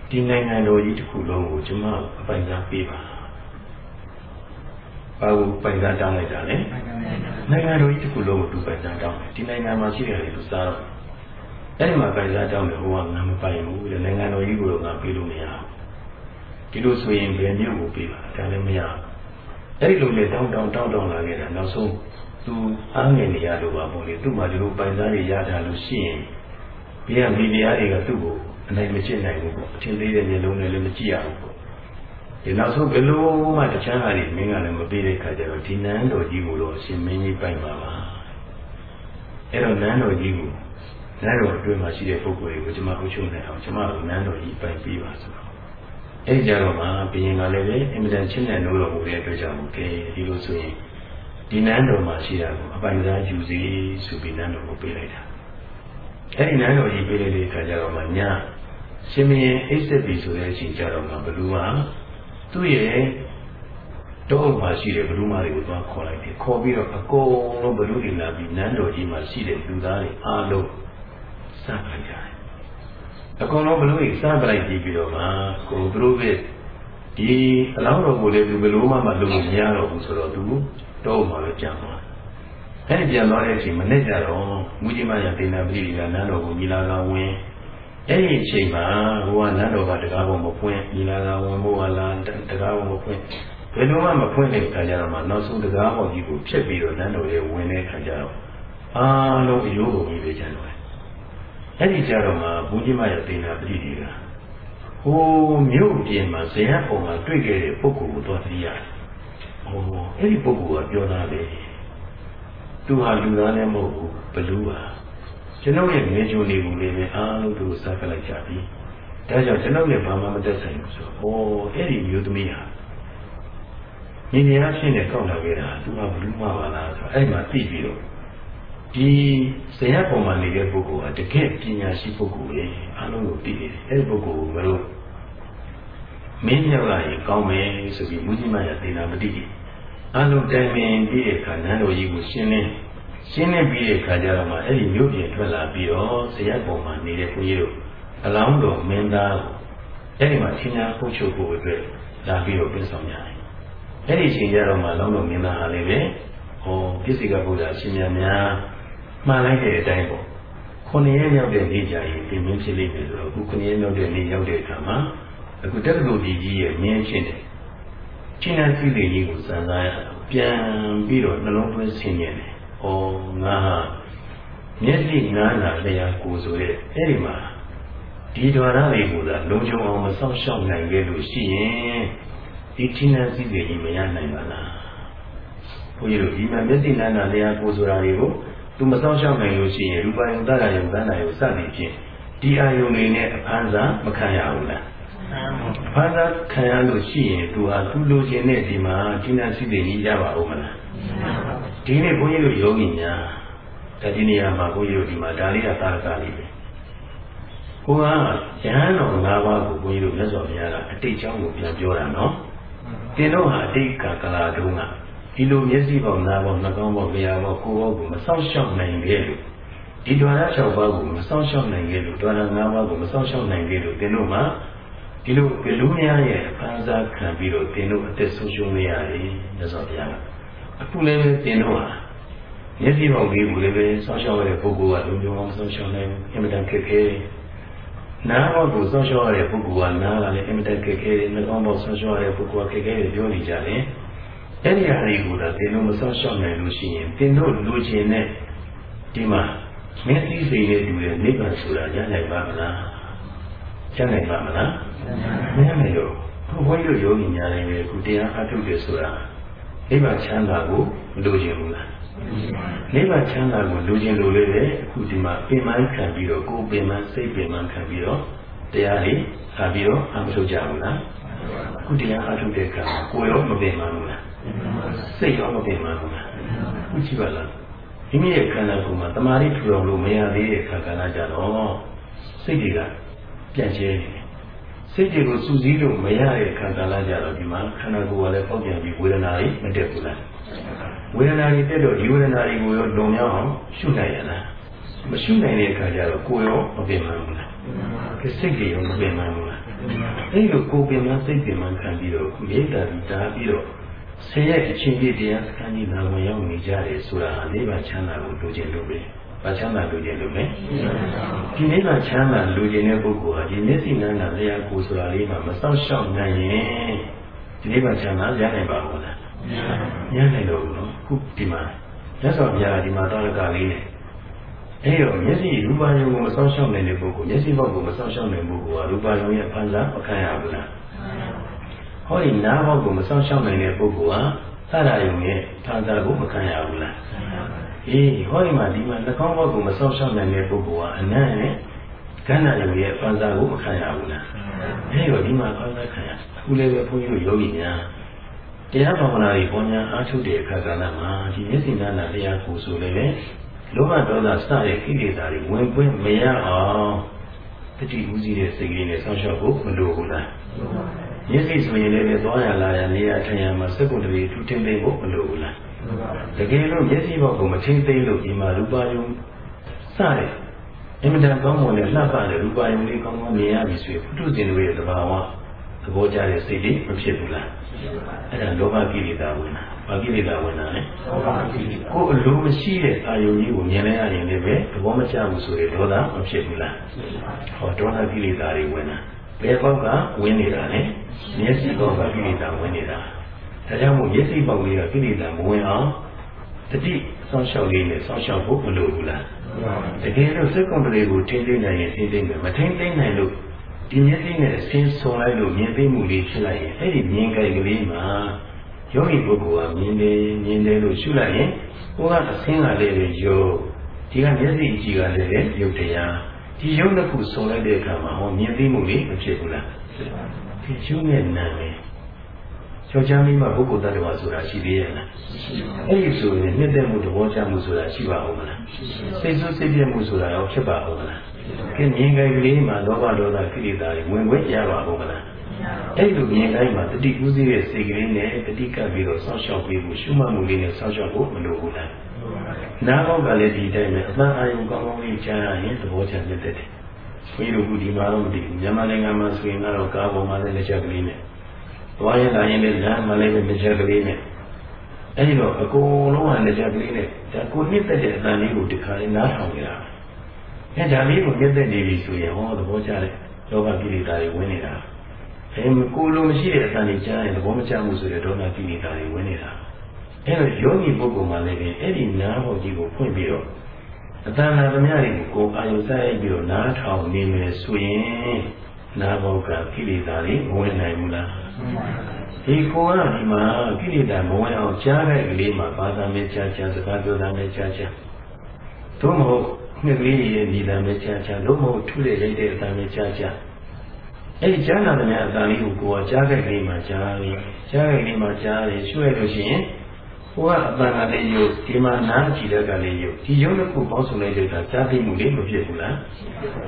ဒီနိုင်ငံတော်ကြီးတစ်ခုလုံးကိုကျွန်မအပိုင်စားပေးပါဘာကိုပိုင်စားတောင်းလိုက်တာလဲနိုင်ငံတော်ကြီးတစ်ခုလုံးကိုသူပိုင်စားတောင်းတယ်ဒီနိုင်ငံမှာရှိတယ်လူစားတော့အဲ့ဒီမှာပိုင်စားတောင်းတယ်ဟိုကငါမပိုင်ဘူးတဲ့နိုင်ငံတော်ကြီးကိုတော့ငါပေးလို့မရဘူးဒီလိုဆိုရင်ဘယ်မျိုးကိုပေးပါဒါလည်းမရဘူးအဲ့ဒီလိုနဲ့တောင်းတောင်းတောင်းတောင်းလာခဲ့တာနောက်ဆုံးသူအားငယ်နေရလို့ပါပေါ့လေသူ့မှာဒီလိုပိုင်စားတွေရတာလို့ရှိရင် ဘေးကမိဖုရားတွေကသူ့ကိုအနိုင်မချစ်နိုင်ဘူးပေါ့အထင်သေးတဲ့မျိုးလုံးနဲ့လည်းမကြည့်ရဘူးပေါ့ဒီနောက်ဆုံးဘယ်လိုမှတခြားဟာတွေမင်းကလည်းမပေးတဲ့ခါကျတော့ဒီနန်းတော်ကြီးကိုတော့ရှင်မင်းကြီးပိုင်ပါပါအဲ့တော့နန်းတော်ကြီးကိုနန်းတော်အတွင်းမှာရှိတဲ့ပုဂ္ဂိုလ်တွေကိုကျွန်မအုပ်ချုပ်နေအောင်ကျွန်မတို့နန်းတော်ကြီးပိုင်ပေးပါဆိုတော့အဲ့ကြတော့မှဘုရင်ကလည်းပဲအင်မတန်ချင်းတဲ့လို့တော်မူတဲ့အတွက်ကြောင့်ကဲဒီလိုဆိုရင်ဒီနန်းတော်မှာရှိတာကိုအပိုင်စားယူစီဆိုပြီးနန်းတော်ကိုပေးလိုက်တာ အဲ့ဒီနန်းတော်ကြီးပေးလိုက်တဲ့အခါကျတော့မှညရှင်မင်းအိတ်ဆက်ပြီဆိုတဲ့အချိန်ကျတော့မှဘလူဟာသူ့ရဲ့တောမှာရှိတဲ့ဘလူမတွေကိုသွားခေါ်လိုက်တယ်ခေါ်ပြီးတော့အကုန်လုံးဘလူတွေလာပြီးနန်းတော်ကြီးမှာရှိတဲ့လူသားတွေအားလုံးစလိုက်ကြတယ်အကုန်လုံးဘလို့ကြီးစားပလိုက်ပြီးပြီးတော့မှကိုသူတို့ပဲဒီအလောင်းတော်ကိုလည်းသူဘလို့မှမလုပ်လို့မရတော့ဘူးဆိုတော့သူတော့မှပဲပြန်သွား အဲ့ဒီပြန်သွားတဲ့အချိန်မနေ့ကျတော့မူကြီးမရဒေနာပတိကနန်းတော်ကိုမိလာကဝင်အဲ့ဒီအချိန်မှာဟိုကနန်းတော်ကတကားပေါ်မဖွင့်မိလာကဝင်ဖို့ကလားတကားပေါ်မဖွင့်ဘယ်လိုမှမဖွင့်တဲ့ခါကျတော့မှနောက်ဆုံးတကားပေါ်ကြီးကိုဖြတ်ပြီးတော့နန်းတော်ရဲ့ဝင်တဲ့ခါကျတော့အားလုံးအယိုးကိုပြီးပဲကျန်တော့အဲ့ဒီကြတော့မှဘုန်းကြီးမရဲ့သေနာပရိဒီကဟိုမြို့ပြင်မှာဇေယျပုံမှာတွေ့ခဲ့တဲ့ပုဂ္ဂိုလ်ကိုတော့သိရတယ်ဟိုအဲ့ဒီပုဂ္ဂိုလ်ကပြောသားတယ် သူဟာလူသားလည်းမဟုတ်ဘူးဘလူးပါကျွန်တော်ရဲ့ငယ်ချိုလေးကိုလည်းပဲအားလုံးသူစားကြလိုက်ကြပြီဒါကြောင့်ကျွန်တော်လည်းဘာမှမသက်ဆိုင်ဘူးဆိုဟောအဲ့ဒီမျိုးသမီးဟာညီနေအဖြစ်နဲ့ကောက်လာခဲ့တာသူကဘလူးမပါလားဆိုအဲ့မှာသိပြီးတော့ဒီဇေယျပုံမှာနေတဲ့ပုဂ္ဂိုလ်ကတကယ်ပညာရှိပုဂ္ဂိုလ်လေအားလုံးကိုသိတယ်အဲ့ဒီပုဂ္ဂိုလ်ကိုမလို့မင်းမြောက်လာရင်ကောင်းမယ်ဆိုပြီးမူကြီးမရသေနာမတိတိ အားလုံးတိုင်ပင်ပြီးတဲ့အခါနန်းတော်ကြီးကိုရှင်းလင်းရှင်းလင်းပြီးတဲ့အခါကျတော့မှအဲ့ဒီမြို့ပြင်ထွက်လာပြီးတော့ဇေယျပုံမှာနေတဲ့ခွန်ကြီးတို့အလောင်းတော်မင်းသားကိုအဲ့ဒီမှာသင်ညာပုတ်ချုပ်ဖို့အတွက်လာပြီးတော့ပြင်ဆောင်ကြတယ်အဲ့ဒီအချိန်ကျတော့မှလောင်းတော်မင်းသားဟာလည်းပဲဟောပြည့်စုံကဗုဒ္ဓအရှင်မြတ်များမှန်လိုက်တဲ့အတိုင်းပေါ့ခုနှစ်ရက်ရောက်တဲ့နေ့ကျရင်ပြင်မင်းဖြစ်လိမ့်မယ်ဆိုတော့အခုခုနှစ်ရက်ရောက်တဲ့နေ့ရောက်တဲ့အခါမှာအခုတက္ကသိုလ်ကြီးကြီးရဲ့မြင်းချင်းတယ် ချင်းနာစီလေးကြီးကိုစံစားရပြန်ပြီးတော့နှလုံးသွင်းဆင်ញင်တယ်။ဩငါဟာမျက်စိနားနာလျာကိုဆိုတဲ့အဲ့ဒီမှာဒီဒွါရလေးကိုသာလုံခြုံအောင်မဆောင်ရှောက်နိုင်ခဲ့လို့ရှိရင်ဒီချင်းနာစီလေးကြီးမရနိုင်ပါလား။ဘုန်းကြီးတို့ဒီမှာမျက်စိနားနာလျာကိုဆိုတာတွေကိုသူမဆောင်ရှောက်နိုင်လို့ရှိရင်ရူပယုံတရယုံတဏ္ဍာယုံစသည်ဖြင့်ဒီအာယုံတွေနဲ့အဖန်စားမခံရဘူးလား။ ဖန်စားခံရလို့ရှိရင်သူဟာသူလိုချင်တဲ့ဒီမှာဒီနာစီတွေကြီးရပါဦးမလား။ဒီနေ့ဘုန်းကြီးတို့ယောဂီများဒါဒီနေရာမှာဘုန်းကြီးတို့ဒီမှာဒါလေးကသာရကလေးပဲ။ကိုကရဟန်းတော်၅ပါးကိုဘုန်းကြီးတို့မြတ်စွာဘုရားကအတိတ်ကြောင်းကိုပြန်ပြောတာနော်။တင်တော့ဟာအတိတ်ကကလာတုန်းကဒီလိုမျက်စိပေါက်နားပေါက်နှာခေါင်းပေါက်လျှာပေါက်ကိုယ်ပေါက်ကိုမဆောက်ရှောက်နိုင်ခဲ့လို့ဒီဒွါရ၆ပါးကိုမဆောက်ရှောက်နိုင်ခဲ့လို့ဒွါရ၅ပါးကိုမဆောက်ရှောက်နိုင်ခဲ့လို့သင်တို့မှာ ဒီလိုဘလူးများရဲ့အပန်းစားခံပြီးတော့သင်တို့အသက်ဆုံးရှုံးနေရတယ်မြတ်စွာဘုရားကအခုလည်းပဲသင်တို့ဟာမျက်စိပေါက်လေးကိုလည်းပဲဆောက်ရှောက်ရတဲ့ပုဂ္ဂိုလ်ကလုံခြုံအောင်ဆောက်ရှောက်နိုင်အင်မတန်ခက်ခဲနားပေါက်ကိုဆောက်ရှောက်ရတဲ့ပုဂ္ဂိုလ်ကနားကလည်းအင်မတန်ခက်ခဲနှာခေါင်းပေါက်ဆောက်ရှောက်ရတဲ့ပုဂ္ဂိုလ်ကခက်ခဲတယ်ပြောနေကြတယ်အဲ့ဒီဟာတွေကိုတော့သင်တို့မဆောက်ရှောက်နိုင်လို့ရှိရင်သင်တို့လူချင်းနဲ့ဒီမှာမင်းသိစိတ်နဲ့တူတဲ့နိဗ္ဗာန်ဆိုတာရနိုင်ပါမလား ရနိုင်ပါမလားမရနိုင်တော့ဘုန်းကြီးတို့ယောဂီများလည်းပဲခုတရားအထုတ်တယ်ဆိုတာနိဗ္ဗာန်ချမ်းသာကိုမလိုချင်ဘူးလားနိဗ္ဗာန်ချမ်းသာကိုလိုချင်လို့လည်းပဲအခုဒီမှာပင်မခံပြီးတော့ကိုယ်ပင်မစိတ်ပင်မခံပြီးတော့တရားလေးသာပြီးတော့အမထုတ်ကြဘူးလားခုတရားအထုတ်တဲ့အခါကိုယ်ရောမပင်မဘူးလားစိတ်ရောမပင်မဘူးလားခုကြည့်ပါလားမိမိရဲ့ခန္ဓာကိုယ်မှာတမာတိထူတော်လို့မရသေးတဲ့အခါကလည်းကြတော့စိတ်တွေက ပြန့်ကျဲနေတယ်စိတ်တွေကိုစူးစီးလို့မရတဲ့အခါကလည်းကြတော့ဒီမှာခန္ဓာကိုယ်ကလည်းပေါက်ပြန်ပြီးဝေဒနာတွေမတက်ဘူးလားဝေဒနာတွေတက်တော့ဒီဝေဒနာတွေကိုရောလုံမြောက်အောင်ရှုနိုင်ရလားမရှုနိုင်တဲ့အခါကျတော့ကိုယ်ရောမပင်ပန်းဘူးလားဒီစိတ်တွေရောမပင်ပန်းဘူးလားအဲ့လိုကိုယ်ပင်ပန်းစိတ်ပင်ပန်းခံပြီးတော့မေတ္တာပြီးတားပြီးတော့ဆင်းရဲအချင်းကြီးတရားစခန်းကြီးလာဝင်ရောက်နေကြတယ်ဆိုတာနိဗ္ဗာန်ချမ်းသာကိုလိုချင်လို့ပဲ။ ဘာချမ်းသာလိုချင်လို့လဲ။ဒီနိဗ္ဗာန်ချမ်းသာလိုချင်တဲ့ပုဂ္ဂိုလ်ဟာဒီမျက်စိနန္ဒတရားကိုဆိုတာလေးမှမစောင့်ရှောက်နိုင်ရင်ဒီနိဗ္ဗာန်ချမ်းသာရနိုင်ပါဘူးလား။ရနိုင်တော့ဘူးနော်။ခုဒီမှာမြတ်စွာဘုရားဒီမှာတာရကလေးနဲ့အဲ့တော့မျက်စိရူပါယုံကိုမစောင့်ရှောက်နိုင်တဲ့ပုဂ္ဂိုလ်မျက်စိဘောက်ကိုမစောင့်ရှောက်နိုင်တဲ့ပုဂ္ဂိုလ်ဟာရူပါယုံရဲ့ဖန်ဆာမခံရဘူးလားဟောဒီနားဘောက်ကိုမစောင့်ရှောက်နိုင်တဲ့ပုဂ္ဂိုလ်ဟာသရယုံရဲ့ဖန်ဆာကိုမခံရဘူးလား အေးဟောဒီမှာဒီမှာနှာခေါင်းဘောက်ကိုမစောင့်ရှောက်နိုင်တဲ့ပုဂ္ဂိုလ်ဟာအနံ့နဲ့ကဏ္ဍယုံရဲ့ဖန်ဆာကိုမခံရဘူးလားအဲ့တော့ဒီမှာဖန်ဆာခံရအခုလည်းပဲဘုန်းကြီးတို့ယောဂီများတရားဘာဝနာတွေပေါ်များအားထုတ်တဲ့အခါကဏ္ဍမှာဒီမျက်စိနာနာတရားကိုဆိုလည်းလောဘဒေါသစတဲ့ကိလေသာတွေဝင်ပွင့်မရအောင်တတိဥစည်းတဲ့စိတ်ကလေးနဲ့ဆောင်းလျှောက်ဖို့မလိုဘူးလားမျက်စိဆိုရင်လည်းသွားရလာရနေရထိုင်ရမှာစက္ကုတ္တရီထူးထင်းသိဖို့မလိုဘူးလား တကယ်လို့မျက်စိဘောက်ကိုမထင်းသိလို့ဒီမှာရူပါယုံစတဲ့အင်မတန်ကောင်းမွန်တဲ့လှပတဲ့ရူပါယုံလေးကောင်းကောင်းမြင်ရပြီဆိုရင်ဘုထုဇင်တို့ရဲ့သဘာဝသဘောကျတဲ့စိတ်လေးမဖြစ်ဘူးလားအဲ့ဒါလောဘကိလေသာဝင်တာဘာကိလေသာဝင်တာလဲကိုယ်အလိုမရှိတဲ့အာယုန်ကြီးကိုမြင်လဲရရင်လည်းပဲသဘောမကျဘူးဆိုရင်ဒေါသမဖြစ်ဘူးလားဟောဒေါသကိလေသာတွေဝင်တာဘယ်ပေါက်ကဝင်နေတာလဲမျက်စိပေါက်ကကိလေသာဝင်နေတာ ဒါကြောင့်မို့မျက်စိပေါက်လေးကကိလေသာမဝင်အောင်တတိဆောင်းလျှောက်လေးနဲ့ဆောင်းလျှောက်ဖို့မလိုဘူးလားတကယ်လို့စက်ကွန်ပလီကိုထိမ့်သိမ့်နိုင်ရင်ထိမ့်သိမ့်မယ်မထိမ့်သိမ့်နိုင်လို့ဒီမျက်စိနဲ့အစင်းဆုံလိုက်လို့မြင်သိမှုလေးဖြစ်လိုက်ရင်အဲ့ဒီမြင်ကြိုက်ကလေးမှာယောဂီပုဂ္ဂိုလ်ကမြင်တယ်မြင်တယ်လို့ရှုလိုက်ရင်ဟိုကအစင်းကလေးတွေယုတ်ဒီကမျက်စိကြည့်ကလည်းယုတ်တရားဒီယုတ်တစ်ခုဆုံလိုက်တဲ့အခါမှာဟောမြင်သိမှုလေးမဖြစ်ဘူးလားဒီယုတ်နဲ့နာမယ် ယောက်ျားမိန်းမပုဂ္ဂိုလ်တ attva ဆိုတာရှိသေးရဲ့လားအဲ့ဒီဆိုရင်နှစ်သက်မှုသဘောကျမှုဆိုတာရှိပါဦးမလားစိတ်ဆိုးစိတ်ပြည့်မှုဆိုတာရောဖြစ်ပါဦးမလားကဲမြင်ကြိုက်ကလေးမှာလောဘဒေါသကိလေသာတွေဝင်ခွင့်ရပါဦးမလားအဲ့လိုမြင်တိုင်းမှာတတိဥသိရဲ့စိတ်ကလေးနဲ့တတိကပ်ပြီးတော့စောင့်ရှောက်ပြီးမှုရှုမှတ်မှုလေးနဲ့စောင့်ရှောက်ဖို့မလိုဘူးလားနားပေါက်ကလည်းဒီတိုင်းပဲအမှန်အာရုံကောင်းကောင်းလေးကြားရရင်သဘောကျမြတ်တဲ့တယ်ဘုရားတို့ကဒီမှာတော့မသိဘူးမြန်မာနိုင်ငံမှာဆိုရင်ကတော့ကားပေါ်မှာလည်းလက်ချက်ကလေးနဲ့ သွားရင်လာရင်လည်းလမ်းမှာလည်းလက်ချက်ကလေးနဲ့အဲဒီတော့အကုန်လုံးကလက်ချက်ကလေးနဲ့ဒါကိုနှစ်သက်တဲ့အတန်လေးကိုဒီခါလေးနားထောင်နေတာအဲဒါလေးကိုနှစ်သက်နေပြီဆိုရင်ဟောသဘောကျတဲ့ယောဂကိလေသာတွေဝင်နေတာအဲကိုလိုမရှိတဲ့အတန်တွေကြားရင်သဘောမကျမှုဆိုတဲ့ဒေါသကိလေသာတွေဝင်နေတာအဲတော့ယောဂီပုဂ္ဂိုလ်မှလည်းအဲ့ဒီနားဟောကြီးကိုဖွင့်ပြီးတော့အတန်လာသမျှတွေကိုအာယုစိုက်ပြီးတော့နားထောင်နေမယ်ဆိုရင် နားဘောကကိလေသာတွေမဝင်နိုင်ဘူးလားဒီကိုကဒီမှာကိလေသာမဝင်အောင်ကြားတဲ့ကလေးမှာဘာသာမဲ့ကြားကြားစကားပြောတာမဲ့ကြားကြားသို့မဟုတ်နှစ်ကလေးရဲ့ဒီသာမဲ့ကြားကြားလို့မဟုတ်ထူးတဲ့ရိုက်တဲ့အတန်မဲ့ကြားကြားအဲ့ဒီကြားနာတဲ့အတန်လေးကိုကိုယ်ကကြားတဲ့ကလေးမှာကြားတယ်ကြားတဲ့ကလေးမှာကြားတယ်ရွှဲလို့ရှိရင် ဟိုကအပန်ကလေးယုတ်ဒီမှာနားကြည့်တဲ့ကလေးယုတ်ဒီယုတ်တစ်ခုပေါင်းစုံလိုက်တဲ့အခါကြားသိမှုလေးမဖြစ်ဘူးလား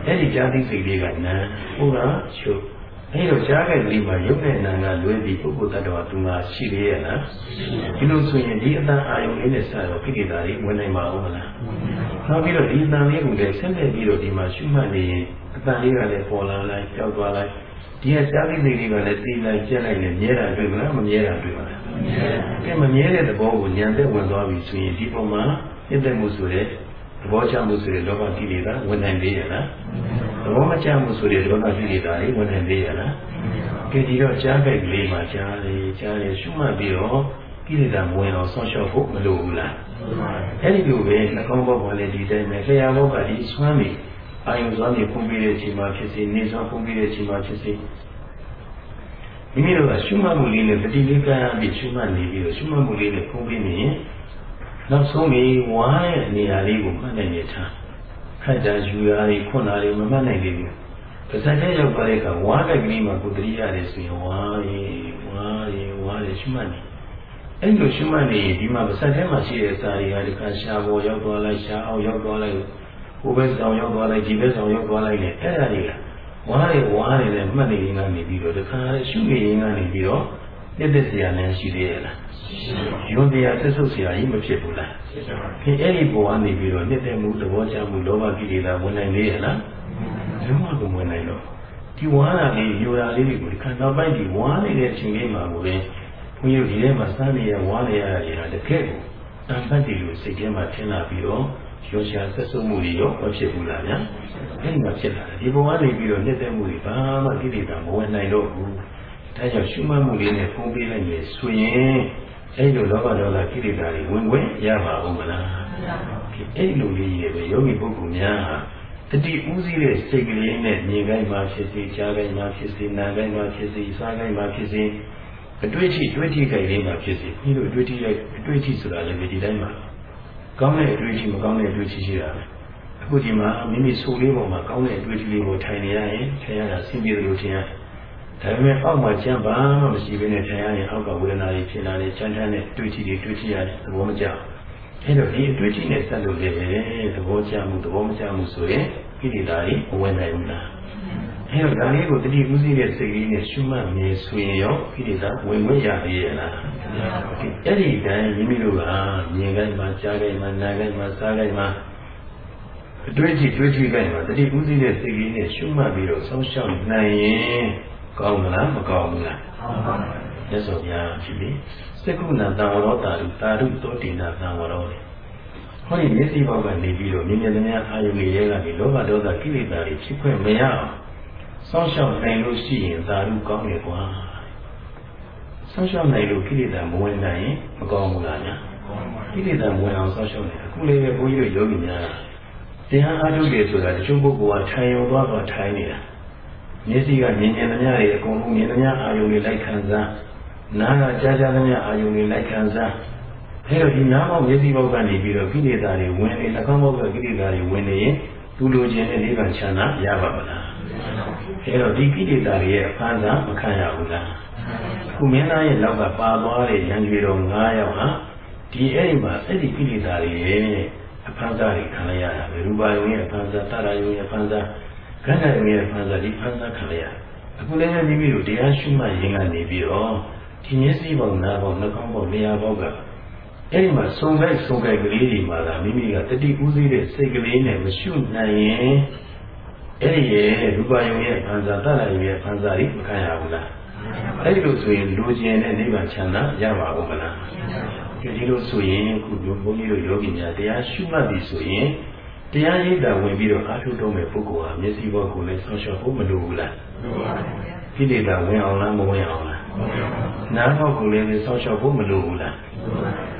အဲ့ဒီကြားသိစိတ်လေးကနာဟိုကချုပ်အဲ့လိုကြားတဲ့ကလေးမှာယုတ်တဲ့နာကလွဲပြီးပုဂ္ဂိုလ်တ attva သူမှာရှိသေးရဲ့လားဒီလိုဆိုရင်ဒီအတန်အာယုံလေးနဲ့ဆက်တော့ခိတိတာလေးဝင်နိုင်ပါဦးမလားနောက်ပြီးတော့ဒီအတန်လေးကိုလည်းဆက်လက်ပြီးတော့ဒီမှာရှုမှတ်နေရင်အတန်လေးကလည်းပေါ်လာလိုက်ကြောက်သွားလိုက် ဒီကစားသိစိတ်လေးကလည်းသိလိုက်ကျက်လိုက်နဲ့မြဲတာတွေ့မလားမမြဲတာတွေ့မလားကဲမမြဲတဲ့သဘောကိုဉာဏ်သက်ဝင်သွားပြီဆိုရင်ဒီပုံမှာပြည့်တဲ့မှုဆိုတဲ့သဘောချမှုဆိုတဲ့လောဘကိလေသာဝင်နိုင်သေးရဲ့လားသဘောမချမှုဆိုတဲ့ဒေါသကိလေသာတွေဝင်နိုင်သေးရဲ့လားကဲဒီတော့ကြားပဲကလေးမှာကြားလေကြားလေရှုမှတ်ပြီးတော့ကိလေသာမဝင်အောင်ဆောင်းလျှောက်ဖို့မလိုဘူးလားအဲ့ဒီလိုပဲနှကောင်းဘောကလည်းဒီတိုင်းပဲလျှာဘောကဒီဆွမ်းပြီး အာယုစွမ်းပြီးပုံပြီးတဲ့အချိန်မှာဖြစ်စေနေစွမ်းပုံပြီးတဲ့အချိန်မှာဖြစ်စေမိမိတို့ကရှုမှတ်မှုလေးနဲ့တတိလေးကံပြီးရှုမှတ်နေပြီးတော့ရှုမှတ်မှုလေးနဲ့ပုံပြီးနေရင်နောက်ဆုံးပြီးဝါရဲ့နေရာလေးကိုမှတ်နိုင်ရထားခက်တာယူရာတွေခွန်တာတွေမမှတ်နိုင်သေးဘူး။ပါဇက်တဲ့ရောက်ပါတဲ့အခါဝါတဲ့ကလေးမှာကိုတတိရတယ်ဆိုရင်ဝါရေဝါရေဝါရေရှုမှတ်နေ။အဲ့လိုရှုမှတ်နေရင်ဒီမှာပါဇက်ထဲမှာရှိတဲ့စာတွေကဒီကရှာပေါ်ရောက်သွားလိုက်ရှာအောင်ရောက်သွားလိုက် ဟိုဘက်ဆောင်ရောက်သွားလိုက်ဒီဘက်ဆောင်ရောက်သွားလိုက်နဲ့အဲ့ဒါတွေကဝါတွေဝါတွေနဲ့မှတ်နေရင်ကနေပြီးတော့တခါရှုနေရင်ကနေပြီးတော့တက်တက်စရာလည်းရှိသေးရဲ့လားယွန်တရားသက်ဆုပ်စရာကြီးမဖြစ်ဘူးလားခင်အဲ့ဒီဘဝနေပြီးတော့နှစ်သက်မှုသဘောကျမှုလောဘကိလေသာဝင်နိုင်သေးရဲ့လားလုံးဝကိုဝင်နိုင်တော့ဒီဝါရလေးယူရာလေးတွေကိုဒီခန္ဓာပိုင်းဒီဝါနေတဲ့အချိန်လေးမှာကိုပဲဘုန်းကြီးတို့ဒီထဲမှာစမ်းနေရဝါနေရတာတွေကတကယ်ကိုအံပတ်တီလို့စိတ်ထဲမှာထင်လာပြီးတော့ ရောရှာဆက်စုပ်မှုတွေရောမဖြစ်ဘူးလားဗျာအဲ့ဒီမှာဖြစ်လာတယ်ဒီဘဝနေပြီးတော့နှစ်သက်မှုတွေဘာမှကိလေသာမဝင်နိုင်တော့ဘူးဒါကြောင့်ရှုမှတ်မှုလေးနဲ့ဖုံးပေးလိုက်ရင်ဆိုရင်အဲ့လိုလောဘဒေါသကိလေသာတွေဝင်ဝင်ရပါဦးမလားအဲ့လိုလေးတွေပဲယောဂီပုဂ္ဂိုလ်များဟာတတိဥစည်းတဲ့စိတ်ကလေးနဲ့မြင်ခိုင်းမှဖြစ်စေကြားခိုင်းမှဖြစ်စေနားခိုင်းမှဖြစ်စေစားခိုင်းမှဖြစ်စေအတွေ့အထိတွေ့ထိခိုင်လေးမှဖြစ်စေပြီးတော့အတွေ့အထိလိုက်အတွေ့အထိဆိုတာလည်းဒီတိုင်းမှာ ကောင်းတဲ့အတွေ့အထိမကောင်းတဲ့အတွေ့အထိရှိတာပဲအခုဒီမှာမိမိဆိုလေးပေါ်မှာကောင်းတဲ့အတွေ့အထိလေးကိုထိုင်နေရရင်ထိုင်ရတာဆင်းပြေလို့ထင်ရတယ်ဒါပေမဲ့အောက်မှာကြံပါမှမရှိဘဲနဲ့ထိုင်ရရင်အောက်ကဝေဒနာတွေဖြစ်လာတယ်ချမ်းချမ်းနဲ့တွေ့ထိတွေတွေ့ထိရတယ်သဘောမကျအဲ့တော့ဒီတွေ့ထိနဲ့ဆက်လို့လည်းပဲသဘောကျမှုသဘောမကျမှုဆိုရင်ကိလေသာတွေဝင်နိုင်ဘူးလားအဲ့တော့ဒါလေးကိုတတိဥသိတဲ့စိတ်လေးနဲ့ရှုမှတ်မြင်ဆိုရင်ရောကိလေသာဝင်ဝင်ရသေးရဲ့လား အဲ့ဒီတိုင်းမိမိတို့ကမြင်ခိုင်းမှကြားခိုင်းမှနားခိုင်းမှစားခိုင်းမှအတွေ့အထိတွေ့ထိခိုင်းမှတတိဥသိတဲ့စိတ်လေးနဲ့ရှုမှတ်ပြီးတော့ဆောင်းရှောက်နိုင်ရင်ကောင်းမလားမကောင်းဘူးလားကောင်းပါဘူးမြတ်စွာဘုရားဖြစ်ပြီစက္ကုဏတံဝရောတာရုတာရုသောတိနာတံဝရောလေဟောဒီမျက်စိဘောက်ကနေပြီးတော့မြင်မြင်သမျှအာယုန်တွေရဲ့ကနေလောဘဒေါသကိလေသာတွေဖြစ်ခွင့်မရအောင်စောင့်ရှောက်နိုင်လို့ရှိရင်သာရုကောင်းတယ်ကွာ စောင့်ရှောက်နိုင်လို့ကိလေသာမဝင်နိုင်ရင်မကောင်းဘူးလားညာကိလေသာမဝင်အောင်စောင့်ရှောက်နေအခုလေးပဲဘုန်းကြီးတို့ယောဂီများတရားအားထုတ်တယ်ဆိုတာတချို့ပုဂ္ဂိုလ်ကထိုင်ရုံသွားတော့ထိုင်နေတာမျက်စိကမြင်မြင်သမျှတွေအကုန်လုံးမြင်သမျှအာယုန်တွေလိုက်ခံစားနားကကြားကြားသမျှအာယုန်တွေလိုက်ခံစားအဲတော့ဒီနားပေါက်မျက်စိပေါက်ကနေပြီးတော့ကိလေသာတွေဝင်နေ၎င်းပေါက်ကကိလေသာတွေဝင်နေရင်သူလိုချင်တဲ့နိဗ္ဗာန်ချမ်းသာရပါမလားအဲတော့ဒီကိလေသာတွေရဲ့အဖန်စားမခံရဘူးလား ခုမင်းသားရဲ့လောက်ကပါသွားတဲ့ရံကြွေတော်9ယောက်ဟာဒီအဲ့ဒီမှာအဲ့ဒီကိလေသာတွေရဲ့အဖန်စားတွေခံရရတာပဲရူပါယုံရဲ့အဖန်စားတရာယုံရဲ့အဖန်စားခန္ဓာယုံရဲ့အဖန်စားဒီအဖန်စားခံရရအခုလည်းမိမိတို့တရားရှုမှတ်ရင်းကနေပြီးတော့ဒီမျက်စိပေါက်နားပေါက်နှာခေါင်းပေါက်လျှာပေါက်ကအဲ့ဒီမှာစုံကိုက်စုံကိုက်ကလေးတွေမှာလာမိမိကတတိဥသိတဲ့စိတ်ကလေးနဲ့မရှုနိုင်ရင်အဲ့ဒီရဲ့ရူပါယုံရဲ့ဖန်စာတရယုံရဲ့ဖန်စာတွေမခံရဘူးလား အဲ့ဒီလိုဆိုရင်လူကျင်တဲ့နိဗ္ဗာန်ချမ်းသာရပါဦးမလားဒီလိုဆိုရင်ခုဘုန်းကြီးတို့ယောဂီများတရားရှုမှတ်ပြီဆိုရင်တရားရိပ်တာဝင်ပြီးတော့အာထုတော်မဲ့ပုဂ္ဂိုလ်ဟာမျက်စိဘောကိုလည်းဆောင်းလျှောက်ဖို့မလိုဘူးလားလိုပါဘူးကိလေသာဝင်အောင်လားမဝင်အောင်လားနားဘောက်ကိုလည်းဆောင်းလျှောက်ဖို့မလိုဘူးလား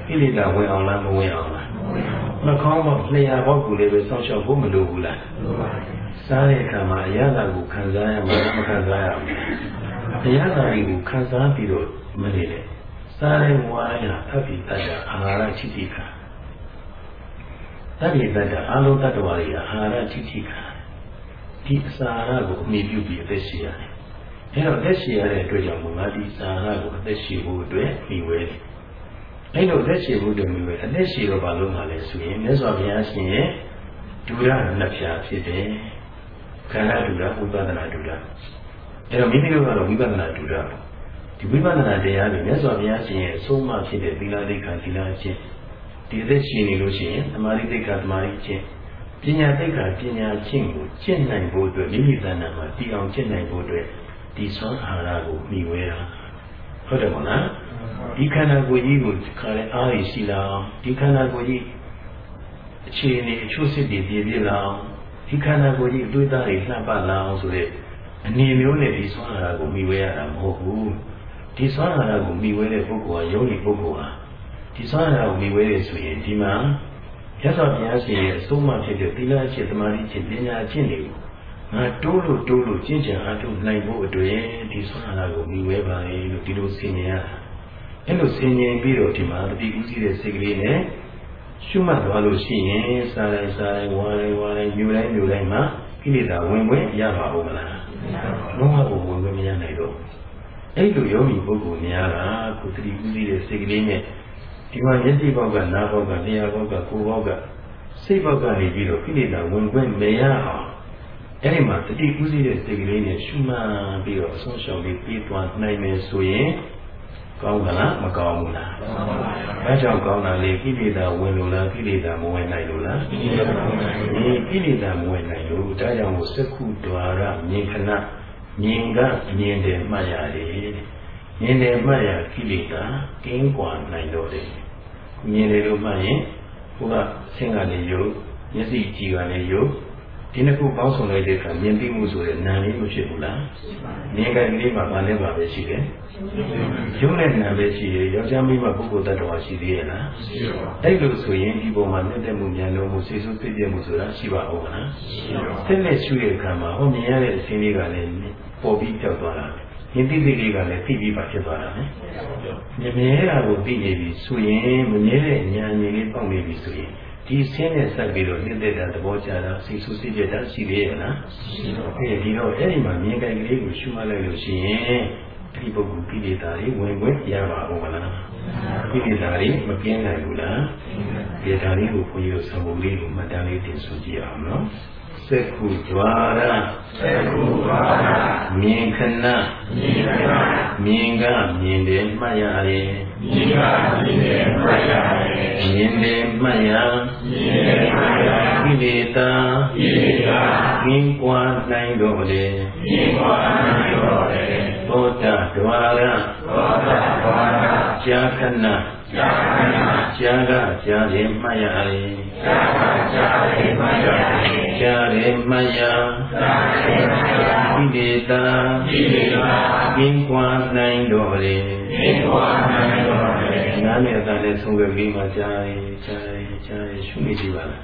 ကိလေသာဝင်အောင်လားမဝင်အောင်လားနှာခေါင်းဘောက်လျှာဘောက်ကိုလည်းပဲဆောင်းလျှောက်ဖို့မလိုဘူးလားစားတဲ့အခါမှာအရသာကိုခံစားရမှာမခံစားရဘူး အရသာကိုခံစားပြီးတော့မနေနဲ့စားတဲ့ဝါရအပိတ္တအာဟာရချိတိခာတတိတ္တအာလောတ္တဝါတွေအာဟာရချိတိခာဒီအစာရကိုအမိပြုပြီးအသက်ရှင်ရတယ်အဲတော့သက်ရှင်ရတဲ့အတွက်ကြောင့်ငါဒီစာရကိုအသက်ရှင်ဖို့အတွက်ပြီးဝဲတယ်အဲ့လိုသက်ရှင်ဖို့အတွက်ပြီးဝဲအသက်ရှင်တော့ဘာလို့မှလဲဆိုရင်မြတ်စွာဘုရားရှင်ရဲ့ဒုရနှစ်ဖြာဖြစ်တယ်ခန္ဓာဒုရဥပဒနာဒုရ အဲ့တော့မိမိတို့ကတော့ဝိပဿနာဒုရဒီဝိပဿနာတရားတွေမြတ်စွာဘုရားရှင်ရဲ့အဆုံးအမဖြစ်တဲ့သီလဒိဋ္ဌာသီလချင်းဒီအသက်ရှင်နေလို့ရှိရင်သမာဓိဒိဋ္ဌာသမာဓိချင်းပညာဒိဋ္ဌာပညာချင်းကိုကျင့်နိုင်ဖို့အတွက်မိမိသဏ္ဍာန်မှာတည်အောင်ကျင့်နိုင်ဖို့အတွက်ဒီဆွမ်းအာဟာရကိုမိဝဲတာဟုတ်တယ်မဟုတ်လားဒီခန္ဓာကိုယ်ကြီးကိုခါလဲအားရရှိလာအောင်ဒီခန္ဓာကိုယ်ကြီးအခြေအနေအချို့စစ်တွေပြည့်ပြည့်လာအောင်ဒီခန္ဓာကိုယ်ကြီးအတွေ့အသားတွေလှပလာအောင်ဆိုတဲ့ အနေမျိုးနဲ့ဒီဆွမ်းအာဟာရကိုမိဝဲရတာမဟုတ်ဘူးဒီဆွမ်းအာဟာရကိုမိဝဲတဲ့ပုဂ္ဂိုလ်ဟာယောဂီပုဂ္ဂိုလ်ဟာဒီဆွမ်းအာဟာရကိုမိဝဲတယ်ဆိုရင်ဒီမှာရသော်ဘုရားရှင်ရဲ့အဆုံးအမဖြစ်တဲ့သီလအချက်သမာဓိအချက်ပညာအချက်တွေကိုငါတိုးလို့တိုးလို့ကျင့်ကြံအားထုတ်နိုင်ဖို့အတွက်ဒီဆွမ်းအားကိုမိဝဲပါလေလို့ဒီလိုဆင်ញင်ရတာအဲ့လိုဆင်ញင်ပြီးတော့ဒီမှာတတိကူးစီးတဲ့စိတ်ကလေးနဲ့ရှုမှတ်သွားလို့ရှိရင်စားလိုက်စားလိုက်ဝါလိုက်ဝါလိုက်ညူလိုက်ညူလိုက်မှကိလေသာဝင်ဝင်ရပါဦးမလား လုံးဝကိုဝင်ဝင်မရနိုင်တော့အဲ့လိုယောဂီပုဂ္ဂိုလ်များကကိုတတိကူးစီးတဲ့စိတ်ကလေးနဲ့ဒီမှာမျက်စိဘောက်ကနားဘောက်ကလျှာဘောက်ကကိုယ်ဘောက်ကစိတ်ဘောက်ကနေပြီးတော့ကိလေသာဝင်ဝင်မရအောင်အဲ့ဒီမှာတတိကူးစီးတဲ့စိတ်ကလေးနဲ့ရှုမှတ်ပြီးတော့အဆုံးရှောင်လေးပြီးသွားနိုင်မယ်ဆိုရင် ကောင်းကလားမကောင်းဘူးလား။ဒါကြောင့်ကောင်းတာလေကိလေသာဝင်လို့လားကိလေသာမဝင်နိုင်လို့လား။ကိလေသာမဝင်နိုင်လို့ကိလေသာမဝင်နိုင်လို့ဒါကြောင့်စက္ခုဒွါရမြင်ခဏမြင်ကမြင်တယ်မှတ်ရတယ်။မြင်တယ်မှတ်ရကိလေသာကင်းကွာနိုင်တော့တယ်။မြင်တယ်လို့မှတ်ရင်ဘုရားဆင်းကလည်းယုတ်မျက်စိကြည်ကလည်းယုတ် ဒီနှစ်ခုပေါင်းစုံလိုက်တဲ့အခါမြင်သိမှုဆိုတဲ့နာလေးမဖြစ်ဘူးလားမြင်ကလေးမှာဗာနဲ့ဗာပဲရှိတယ်ရုပ်နဲ့နာပဲရှိတယ်ယောက်ျားမိန်းမပုဂ္ဂိုလ်တ attva ရှိသေးရဲ့လားအဲ့လိုဆိုရင်ဒီပုံမှာမြတ်တဲ့မှုဉာဏ်လုံးမှုစိတ်ဆိုးသိပြမှုဆိုတာရှိပါဦးမလားစိတ်နဲ့ရှုတဲ့အခါမှာဟောမြင်ရတဲ့အခြင်းလေးကလည်းပေါ်ပြီးပြောက်သွားတာယဉ်သိသိလေးကလည်းသိပြီးပါဖြစ်သွားတာလေမြင်မြဲတာကိုသိနေပြီဆိုရင်မမြဲတဲ့ဉာဏ်ကြီးလေးပေါက်နေပြီဆိုရင် ဒီဆင်းနဲ့ဆက်ပြီးတော့နှိမ့်တဲ့တာသဘောကျတာစိတ်ဆူစိတ်ပြတာရှိသေးရဲ့လားရှိပါဘူးအဲဒီတော့အဲ့ဒီမှာမြင်ကြိုင်ကလေးကိုရှုမှတ်လိုက်လို့ရှိရင်ဒီပုဂ္ဂိုလ်ကိလေသာတွေဝင်ဝင်ရပါဦးမလားကိလေသာတွေမပြင်းနိုင်ဘူးလားဒီဒါလေးကိုဘုန်းကြီးတို့သံဃာလေးကိုမှတ်တမ်းလေးတင်ဆိုကြည့်အောင်နော် စက္ခုဒွါရစက္ခုဒွါရမြင်ခဏမြင်ခဏမြင်ကမြင်တယ်မှတ်ရတယ်မြင်ကမြင်တယ်မှတ်ရတယ်မြင်တယ်မှတ်ရမြင်တယ်မှတ်ရကိလေသာကိလေသာကင်းကွာနိုင်တော်လေကင်းကွာနိုင်တော်လေသောတာဒွါရသောတာဒွါရကြာခဏကြာခဏကြာကကြာတယ်မှတ်ရတယ်ကြာကကြာတယ်မှတ်ရတယ် ကြားရမှတ်ရဣတိတာကင်းကွာနိုင်တော်လေကင်းကွာနိုင်တော်လေနားနဲ့အတန်နဲ့ဆုံးခဲ့ပြီးမှကြားရကြားရကြားရရှုနေကြပါလား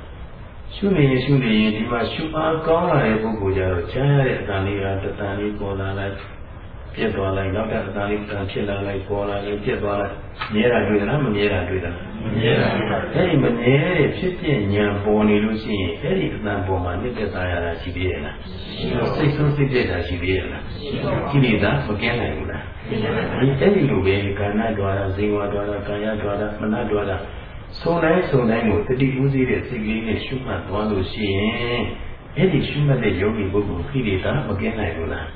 ရှုနေရင်ရှုနေရင်ဒီမှာရှုအားကောင်းလာတဲ့ပုဂ္ဂိုလ်ကြတော့ကြားရတဲ့အတန်လေးကတတန်လေးပေါ်လာလိုက်ပြက်သွားလိုက်နောက်တဲ့အတန်လေးတန်ဖြစ်လာလိုက်ပေါ်လာလိုက်ပြက်သွားလိုက်မြဲတာတွေ့သလားမမြဲတာတွေ့သလားမမြဲတာတွေ့တာ အဲ့ဒီမမြဲတဲ့ဖြစ်ပြဉာဏ်ပေါ်နေလို့ရှိရင်အဲ့ဒီအတန်ပေါ်မှာနှစ်သက်သာရတာရှိသေးရဲ့လားစိတ်ဆိုးစိတ်ပြက်တာရှိသေးရဲ့လားကိလေသာမကင်းနိုင်ဘူးလားဒီအဲ့ဒီလိုပဲကာဏဒွါရဇေဝဒွါရကာယဒွါရမနဒွါရဆုံတိုင်းဆုံတိုင်းကိုတတိဥစည်းတဲ့စိတ်ကလေးနဲ့ရှုမှတ်သွားလို့ရှိရင်အဲ့ဒီရှုမှတ်တဲ့ယောဂီပုဂ္ဂိုလ်ခိလေသာမကင်းနိုင်ဘူးလား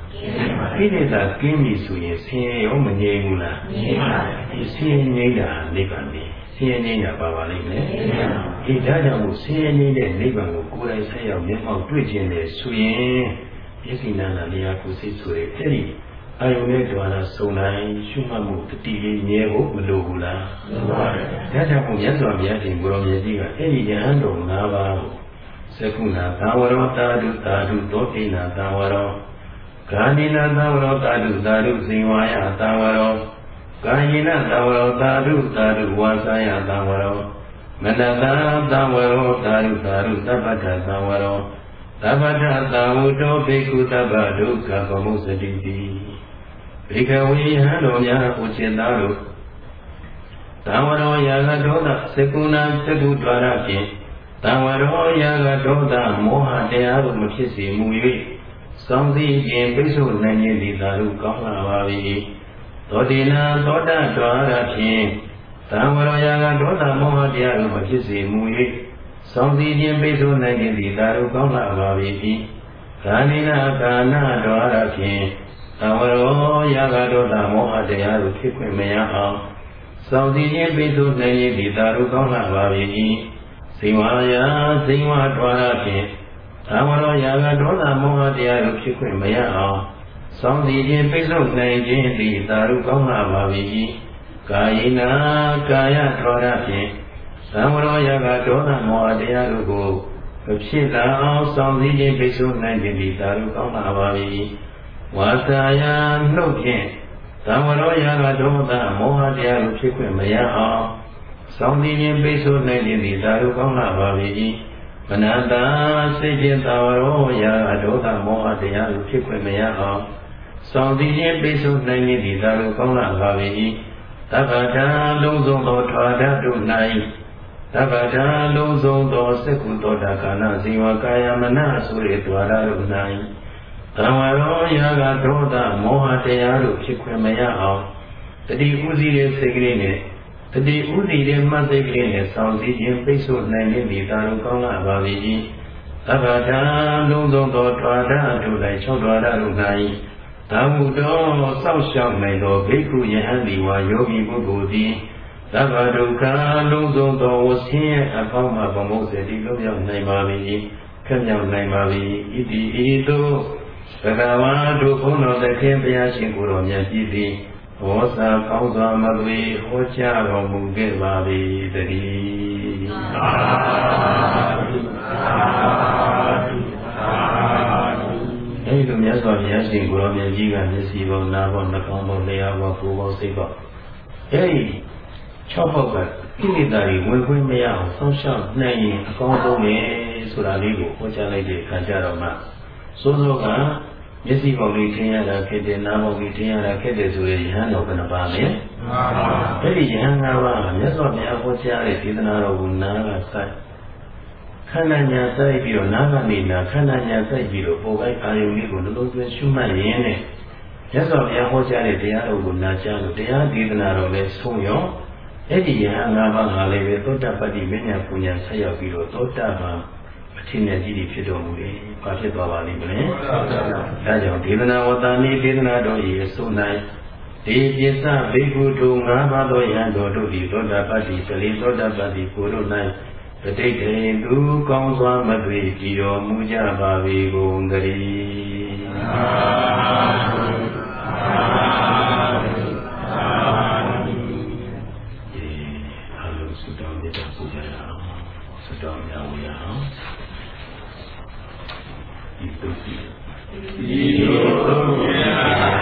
ခိလေသာကင်းပြီဆိုရင်ဆင်းရဲရောမငြိမ်ဘူးလားငြိမ်ပါဘူးဒီဆင်းရဲငြိမ်တာနိဗ္ဗာန်ပဲ ဆင်းရဲငြိမ်းတာပါပါလိမ့်မယ်။ဒီဒါကြောင့်မို့ဆင်းရဲငြိမ်းတဲ့နိဗ္ဗာန်ကိုကိုယ်တိုင်ဆက်ရောက်မျက်မှောက်တွေ့ခြင်းလေဆိုရင်ယသိနာနာတရားကိုစိတ်ဆိုတဲ့အဲ့ဒီအာယုန်နဲ့ကြွားတာစုံတိုင်းရှုမှတ်မှုတတိလေးမြဲဖို့မလိုဘူးလား။မှန်ပါဗျာ။ဒါကြောင့်မို့မြတ်စွာဘုရားရှင်ကိုရောမြတ်ကြီးကအဲ့ဒီယဟန်တော်၅ပါးကိုသကုဏသာဝရောတာဓုတာဓုသောကိနာသာဝရောဂာနိနာသာဝရောတာဓုတာဓုဇင်ဝါယသာဝရော ကာယိနသဝရောသာဓုသာဓုဝါစာယသဝရောမနတသဝရောသာဓုသာဓုသဗ္ဗတသဝရောသဗ္ဗတသဝုတောဘိက္ခုသဗ္ဗဒုက္ခပမုစတိတိဘေကဝေဟံတော်များဥจิตသားတို့သံဝရောယာကဒေါသစေကုဏသကုဒွါရဖြင့်သံဝရောယာကဒေါသမောဟတရားတို့မဖြစ်စေမူ၍စောင့်စည်းခြင်းပိစုနိုင်ခြင်းဒီသာတို့ကောင်းလာပါ၏ သောတိနာသောတဒွါရဖြင့်သံဝရောယာကဒေါသမောဟတရားတို့မဖြစ်စေမူ၍စောင့်စည်းခြင်းပိစုနိုင်ခြင်းဒီသာတို့ကောင်းလာပါ၏ကာနိနာကာနဒွါရဖြင့်သံဝရောယာကဒေါသမောဟတရားတို့ဖြစ်ခွင့်မရအောင်စောင့်စည်းခြင်းပိစုနိုင်ခြင်းဒီသာတို့ကောင်းလာပါ၏ဇိဝါယဇိဝါဒွါရဖြင့်သံဝရောယာကဒေါသမောဟတရားတို့ဖြစ်ခွင့်မရအောင် စောင့်တည်ခြင်းပိစုံနိုင်ခြင်းသည်သာရုကောင်းလာပါ၏ကာယနာကာယထောရဖြင့်သံဝရောယကဒေါသမောဟတရားတို့ကိုမဖြစ်လာအောင်စောင့်တည်ခြင်းပိစုံနိုင်ခြင်းသည်သာရုကောင်းလာပါ၏ဝါစာယနှုတ်ဖြင့်သံဝရောယကဒေါသမောဟတရားတို့ဖြစ်ခွင့်မရအောင်စောင့်တည်ခြင်းပိစုံနိုင်ခြင်းသည်သာရုကောင်းလာပါ၏မနတာစိတ်ခြင်းသာဝရောယကဒေါသမောဟတရားတို့ဖြစ်ခွင့်မရအောင် ဆောင်တည်ခြင်းပိစုံနိုင်ခြင်းဒီသာလိုကောင်းလာပါ၏သဗ္ဗတာလုံးစုံသောထွာဓာတု၌သဗ္ဗတာလုံးစုံသောစက္ကုသောတာကာနဇီဝကာယမနဆိုရတွာရတို့၌သံဝရောယာကဒေါသမောဟတရားတို့ဖြစ်ခွင့်မရအောင်တတိဥစည်းရဲ့စိတ်ကလေးနဲ့တတိဥစည်းရဲ့မှတ်စိတ်ကလေးနဲ့ဆောင်တည်ခြင်းပိစုံနိုင်ခြင်းဒီသာလိုကောင်းလာပါ၏သဗ္ဗတာလုံးစုံသောထွာဓာတု၌၆ထွာဓာတို့၌ သာမုတော်စောင့်ရှောက်နိုင်သောဘိက္ခုယဟန်ဒီဝါယောဂီပုဂ္ဂိုလ်သည်သဗ္ဗဒုက္ခလုံးစုံသောဝဆင်းရဲအပေါင်းမှဗမုတ်စေတိလုံးရောက်နိုင်ပါ၏ခက်မြောက်နိုင်ပါ၏ဣတိဤသို့ဘဂဝါတို့ဘုန်းတော်သခင်ဘုရားရှင်ကိုယ်တော်မြတ်ကြီးသည်ဘောစာကောင်းစွာမသွေဟောကြားတော်မူခဲ့ပါ၏တည်းသာဓုသာ စွာဘုရားရှင်ကိုရောမြတ်ကြီးကမျက်စိပေါင်းနားပေါင်းနှာခေါင်းပေါင်းလျှာပေါင်းကိုယ်ပေါင်းစိတ်ပေါင်းအဲဒီ၆ပေါက်ကကိလေသာတွေဝင်ခွင့်မရအောင်ဆောင်းရှောက်နိုင်ရင်အကောင်းဆုံးပဲဆိုတာလေးကိုဟောကြားလိုက်တဲ့ခံကြတော့မှစိုးစိုးကမျက်စိပေါင်းလေးထင်ရတာဖြစ်တယ်နားပေါင်းလေးထင်ရတာဖြစ်တယ်ဆိုရင်ယဟန်တော်ဘယ်နှပါလဲမှန်ပါပါအဲဒီယဟန်၅ပါးမြတ်စွာဘုရားဟောကြားတဲ့ဒေသနာတော်ကိုနားကစိုက် ခန္ဓာညာစိုက်ပြီးတော့နာကနေနာခန္ဓာညာစိုက်ပြီးတော့ပေါ်ကိုက်အာယုန်လေးကိုနှလုံးသွင်းရှုမှတ်ရင်းနဲ့ရသော်ဘုရားဟောကြားတဲ့တရားတော်ကိုနာကြားလို့တရားဒေသနာတော်လည်းဆုံးရောအဲ့ဒီယဟန်၅ပါးငါလည်းပဲသောတပတ္တိမညာပူညာဆက်ရောက်ပြီးတော့သောတာပန်အထင်နဲ့ကြီးတွေဖြစ်တော်မူတယ်။ဘာဖြစ်သွားပါလိမ့်မလဲ။ဒါကြောင့်ဒေသနာဝတ္တနိဒေသနာတော်၏အဆုံး၌ဒီပစ္စဘိက္ခုတို့၅ပါးသောယဟန်တော်တို့သည်သောတာပတ္တိသတိသောတာပတ္တိကိုတို့၌ တတိတေသူကောင်းစွာမသွေကြည်တော်မူကြပါ၏ကုန်တည်းသာဓုသာဓုသာဓုဒီအလုံးစုတော်မြတ်ပူဇော်ရအောင်စုတော်မြောက်ရအောင်ဒီတုတ်ဒီတုတ်မြတ်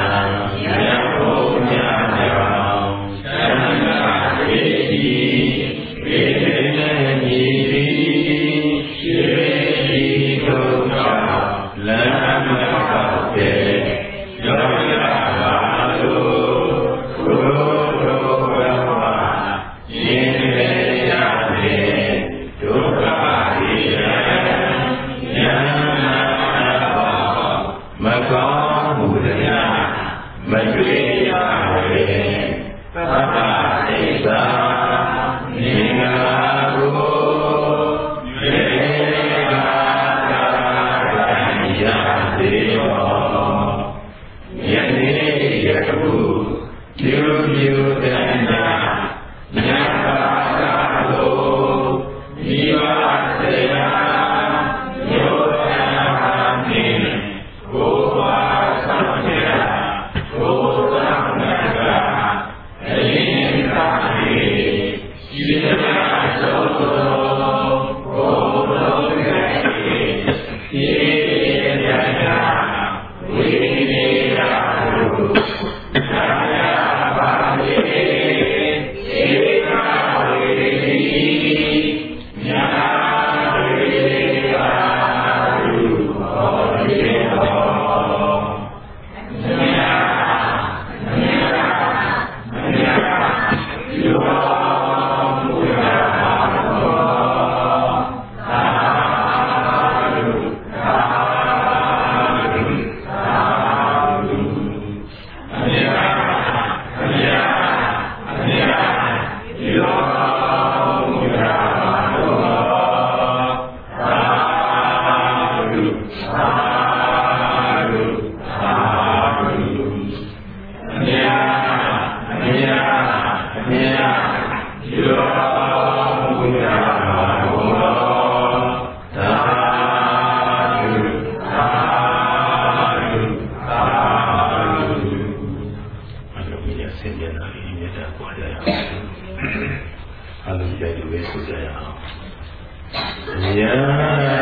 စေ